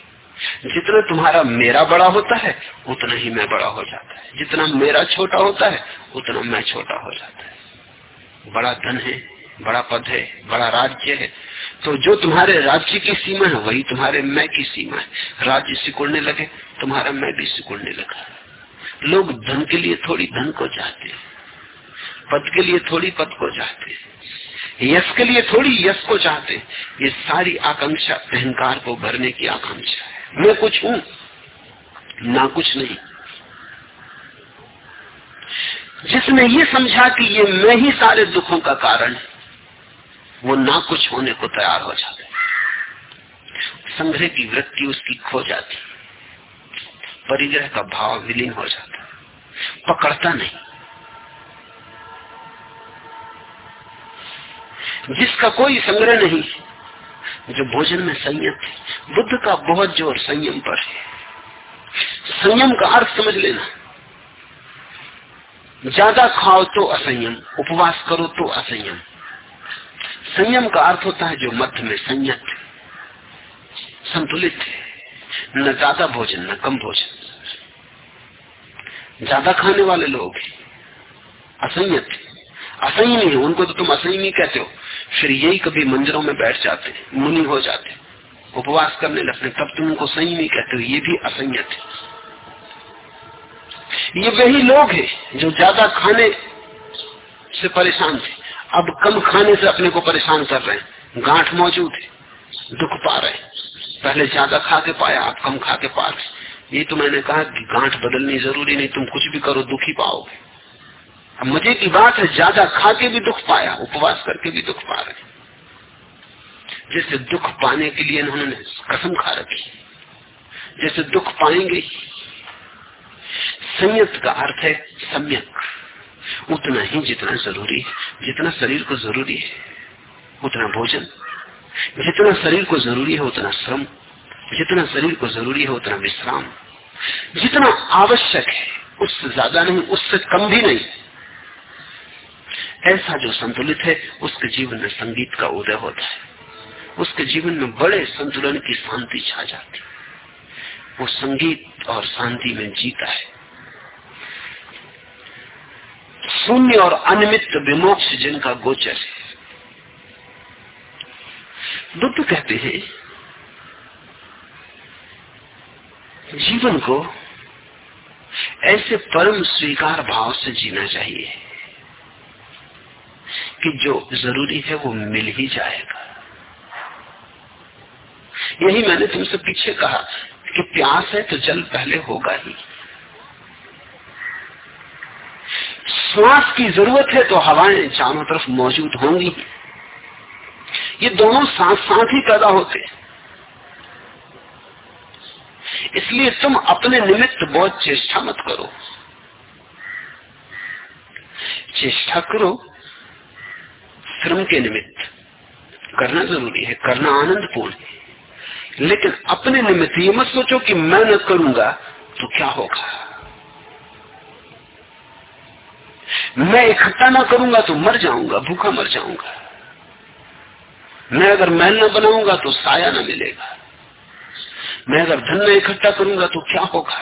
जितना तुम्हारा मेरा बड़ा होता है, उतना ही मैं बड़ा हो जाता है। जितना मेरा छोटा होता है, उतना मैं छोटा हो जाता है। बड़ा धन है। बड़ा पद है, बड़ा राज्य है। तो जो तुम्हारे राज्य की सीमा है, वही तुम्हारे मैं की सीमा है। राज्य सिकुड़ने लगे, तुम्हारा मैं भी सिकुड़ने लगा। लोग धन के लिए थोड़ी धन को चाहते हैं, पद के लिए थोड़ी पद को चाहते हैं, यश के लिए थोड़ी यश को चाहते ये सारी आकांक्षा, अहंकार को भरने की आकांक्षा है। मैं कुछ हूँ, ना कुछ नहीं। जिसने ये समझा कि ये मैं ही सारे दुखों का कारण है वो ना कुछ होने को तैयार हो जाता संग्रह की वृत्ति उसकी खो जाती परिग्रह का भाव विलीन हो जाता पकड़ता नहीं। जिसका कोई संग्रह नहीं जो भोजन में संयम है, बुद्ध का बहुत ज़ोर संयम पर है। संयम का अर्थ समझ लेना। ज़्यादा खाओ तो असंयम, उपवास करो तो असंयम। संयम का अर्थ होता है जो मध्य में संयत, संतुलित है। न ज़्यादा भोजन, न कम भोजन। ज़्यादा खाने वाले लोग असंयत। असंयमी है, उनको तो तुम असंयमी कहते हो। फिर यही कभी मंदिरों में बैठ जाते मुनि हो जाते उपवास करने लगते तब तुम उनको संयमी कहते हो, ये भी असंयत है। ये वही लोग हैं जो ज़्यादा खाने से परेशान थे। अब कम खाने से अपने को परेशान कर रहे हैं। गांठ मौजूद है, दुख पा रहे पहले ज़्यादा खा के पाया, अब कम खा के पा रहे ये तो मैंने कहा कि गांठ बदलनी ज़रूरी नहीं, तुम कुछ भी करो, दुखी पाओगे। अब मज़े की बात है, ज़्यादा खा के भी दुख पाया, उपवास करके भी दुख पा रहे जैसे दुख पाने के लिए इन्होंने कसम खा रखी जैसे दुख पाएँगे, संयत का अर्थ है सम्यक। उतना ही जितना ज़रूरी है जितना शरीर को ज़रूरी है, उतना भोजन। जितना शरीर को ज़रूरी है, उतना श्रम। जितना शरीर को ज़रूरी है, उतना विश्राम। जितना आवश्यक है, उससे ज़्यादा नहीं, उससे कम भी नहीं। ऐसा जो संतुलित है, उसके जीवन में संगीत का उदय होता है। उसके जीवन में बड़े संतुलन की शांति छा जाती वो संगीत और शांति में जीता है। शून्य और अनिमित विमोक्ष जिनका गोचर है। बुद्ध कहते हैं, जीवन को ऐसे परम स्वीकार भाव से जीना चाहिए कि जो ज़रूरी है वो मिल ही जाएगा। यही मैंने तुमसे पीछे कहा कि प्यास है तो जल पहले होगा ही। श्वास की ज़रूरत है तो हवाएँ चारों तरफ़ मौजूद होंगी। ये दोनों साथ साथ ही पैदा होते इसलिए तुम अपने निमित्त बहुत चेष्टा मत करो। चेष्टा करो, श्रम के निमित्त। करना ज़रूरी है, करना आनंदपूर्ण है। लेकिन अपने निमित्त ये मत सोचो कि मैं न करूँगा तो क्या होगा? मैं इकट्ठा ना करूँगा तो मर जाऊँगा, भूखा मर जाऊँगा। मैं अगर महल ना बनाऊँगा तो साया न मिलेगा। मैं अगर धन न इकट्ठा करूँगा तो क्या होगा?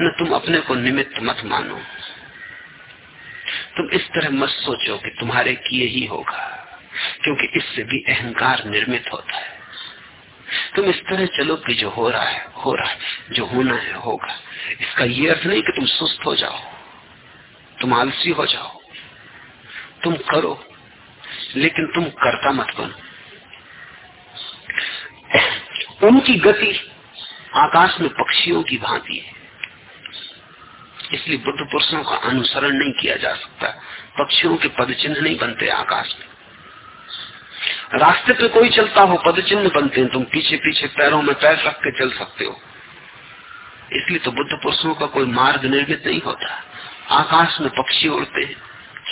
न तुम अपने को निमित्त मत मानो। तुम इस तरह मत सोचो कि तुम्हारे किए ही होगा, क्योंकि इससे भी अहंकार निर्मित होता है। तुम इस तरह चलो कि जो हो रहा है, हो रहा है, जो होना है, होगा। इसका ये अर्थ नहीं कि तुम सुस्त हो जाओ। तुम आलसी हो जाओ। तुम करो, लेकिन तुम करता मत बनो। उनकी गति आकाश में पक्षियों की भांति है। इसलिए बुद्ध पुरुषों का अनुसरण नहीं किया जा सकता। पक्षियों के पद चिन्ह नहीं बनते आकाश में। रास्ते पे कोई चलता हो पद चिन्ह बनते हैं। तुम पीछे पीछे पैरों में पैर रख के चल सकते हो। इसलिए तो बुद्ध पुरुषों का कोई मार्ग निर्मित नहीं होता। आकाश में पक्षी उड़ते हैं।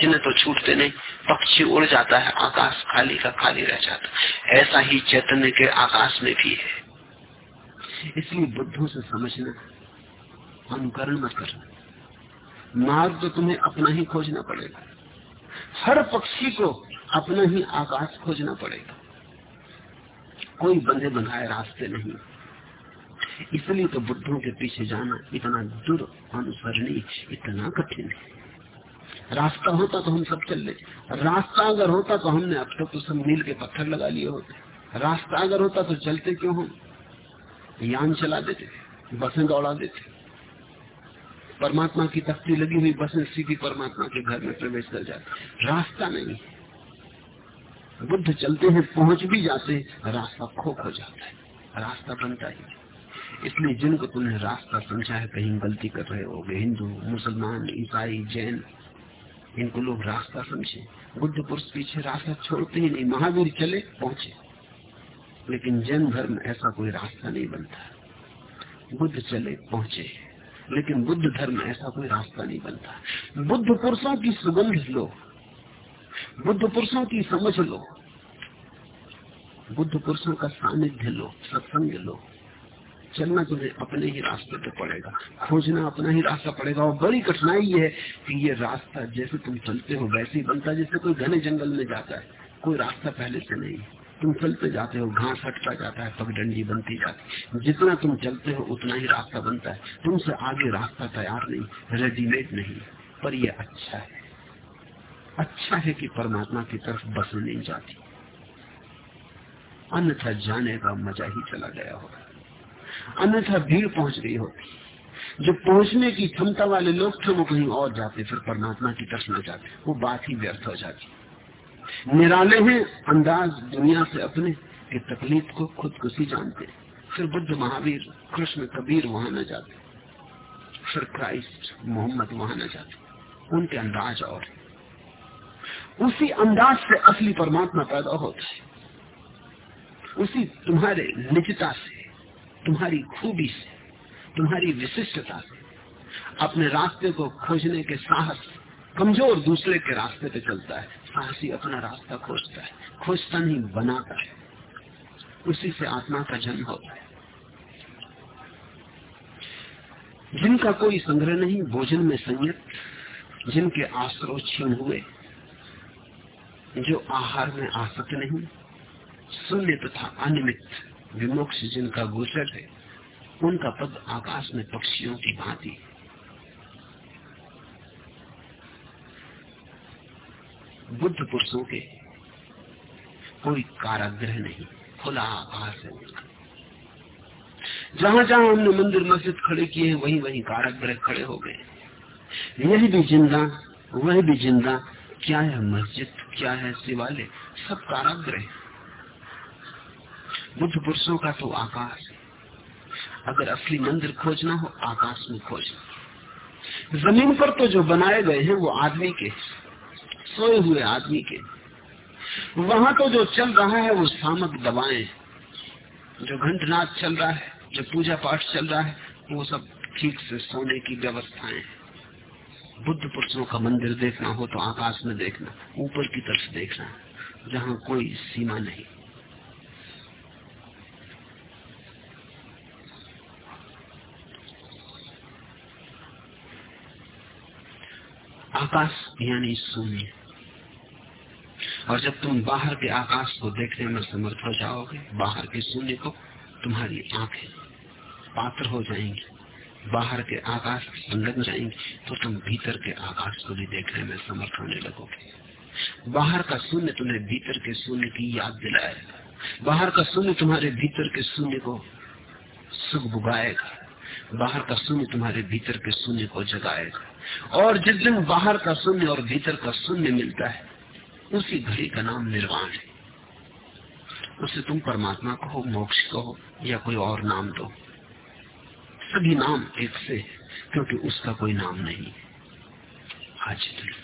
चिन्ह तो छूटते नहीं, पक्षी उड़ जाता है, आकाश खाली का खाली रह जाता ऐसा ही चैतन्य के आकाश में भी है। इसलिए बुद्धों से समझना, अनुकरण मत करना। मार्ग तो तुम्हें अपना ही खोजना पड़ेगा। हर पक्षी को अपना ही आकाश खोजना पड़ेगा। कोई बंधे बंधाए रास्ते नहीं। इसलिए तो बुद्धों के पीछे जाना इतना दुर अनुसरणी इतना कठिन है। रास्ता होता तो हम सब चल ले। रास्ता अगर होता तो हमने अब तक तो सब मील के पत्थर लगा लिए होते। रास्ता अगर होता तो चलते क्यों हम? यान चला देते, बसें दौड़ा देते। परमात्मा की तख्ती लगी हुई बसें सीधी परमात्मा के घर में प्रवेश कर जाती। रास्ता नहीं बुद्ध चलते हैं, पहुँच भी जाते, रास्ता खो खो जाता है। रास्ता बनता ही इसलिए जिनको तुमने रास्ता समझा है, कहीं गलती कर रहे हो गए हिंदू, मुसलमान, ईसाई, जैन, इनको लोग रास्ता समझे। बुद्ध पुरुष पीछे रास्ता छोड़ते ही नहीं, महावीर चले, पहुँचे। लेकिन जैन धर्म ऐसा कोई रास्ता नहीं बनता। बुद्ध चले, पहुँचे। लेकिन बुद्ध धर्म ऐसा कोई रास्ता नहीं बनता। बुद्ध पुरुषों की सुगंध लो। बुद्ध पुरुषों की समझ लो। बुद्ध पुरुषों का सानिध्य लो, सत्संग लो। चलना तुम्हें अपने ही रास्ते पे पड़ेगा, खोजना अपना ही रास्ता पड़ेगा। और बड़ी कठिनाई ये है कि ये रास्ता जैसे तुम चलते हो वैसे ही बनता है, जैसे कोई घने जंगल में जाता है। कोई रास्ता पहले से नहीं। तुम चलते जाते हो, घास हटता जाता है, पगडंडी बनती जाती जितना तुम चलते हो, उतना ही रास्ता बनता है। तुमसे आगे रास्ता तैयार नहीं, रेडीमेड नहीं। पर यह अच्छा है। अच्छा है कि परमात्मा की तरफ़ बस नहीं जाती। अन्यथा जाने का मज़ा ही चला गया होगा। अन्यथा भीड़ पहुँच गई होती जो पहुँचने की क्षमता वाले लोग थे वो कहीं और जाते, फिर परमात्मा की तरफ़ न जाते, वो बात ही व्यर्थ हो जाती। निराले हैं, अंदाज दुनिया से अपने कि तकलीफ़ को खुदकुशी जानते। फिर बुद्ध महावीर, कृष्ण कबीर वहाँ न जाते। फिर क्राइस्ट, मोहम्मद वहाँ न जाते। उनके अंदाज और उसी अंदाज से असली परमात्मा पैदा होता है। उसी तुम्हारे निजता से। तुम्हारी खूबी से, तुम्हारी विशिष्टता से, अपने रास्ते को खोजने के साहस कमज़ोर दूसरे के रास्ते पे चलता है। साहसी अपना रास्ता खोजता है, खोजता नहीं, बनाता है। उसी से आत्मा का जन्म होता है। जिनका कोई संग्रह नहीं, भोजन में संयत, जिनके आश्रो छीन हुए, जो आहार में आसक्त नहीं, शून्य तथा अनिमित विमोक्ष जिनका गोचर है। उनका पद आकाश में पक्षियों की भांति। बुद्ध पुरुषों के कोई कारागृह नहीं, खुला आकाश है उनका। जहाँ जहाँ हमने मंदिर मस्जिद खड़े किए हैं वहीं वहीं कारागृह खड़े हो गए। यही भी ज़िंदा, वह भी ज़िंदा, क्या है मस्जिद, क्या है शिवालय, सब कारागृह। बुद्ध पुरुषों का तो आकाश अगर असली मंदिर खोजना हो, आकाश में खोजना। ज़मीन पर तो जो बनाए गए हैं, वो आदमी के सोए हुए आदमी के वहाँ तो जो चल रहा है, वो सामक दवाएँ जो घंटनाथ चल रहा है, जो पूजा पाठ चल रहा है, वो सब ठीक से सोने की व्यवस्थाएँ बुद्ध पुरुषों का मंदिर देखना हो तो आकाश में देखना, ऊपर की तरफ़ देखना, जहाँ कोई सीमा नहीं। आकाश यानी शून्य और जब तुम बाहर के आकाश को देखने में समर्थ हो जाओगे, बाहर के शून्य को तुम्हारी आँखें पात्र हो जाएँगी। बाहर के आकाश संलग्न जाएँगे तो तुम भीतर के आकाश को भी देखने में समर्थ होने लगोगे। बाहर का शून्य तुम्हें भीतर के शून्य की याद दिलाएगा। बाहर का शून्य तुम्हारे भीतर के शून्य को सुख बुगाएगा बाहर का शून्य तुम्हारे भीतर के शून्य को जगाएगा। और जिस दिन बाहर का शून्य और भीतर का शून्य मिलता है, उसी घड़ी का नाम निर्वाण है। उसे तुम परमात्मा कहो, मोक्ष कहो, या कोई और नाम दो। सभी नाम एक से, क्योंकि उसका कोई नाम नहीं है। आज इतना।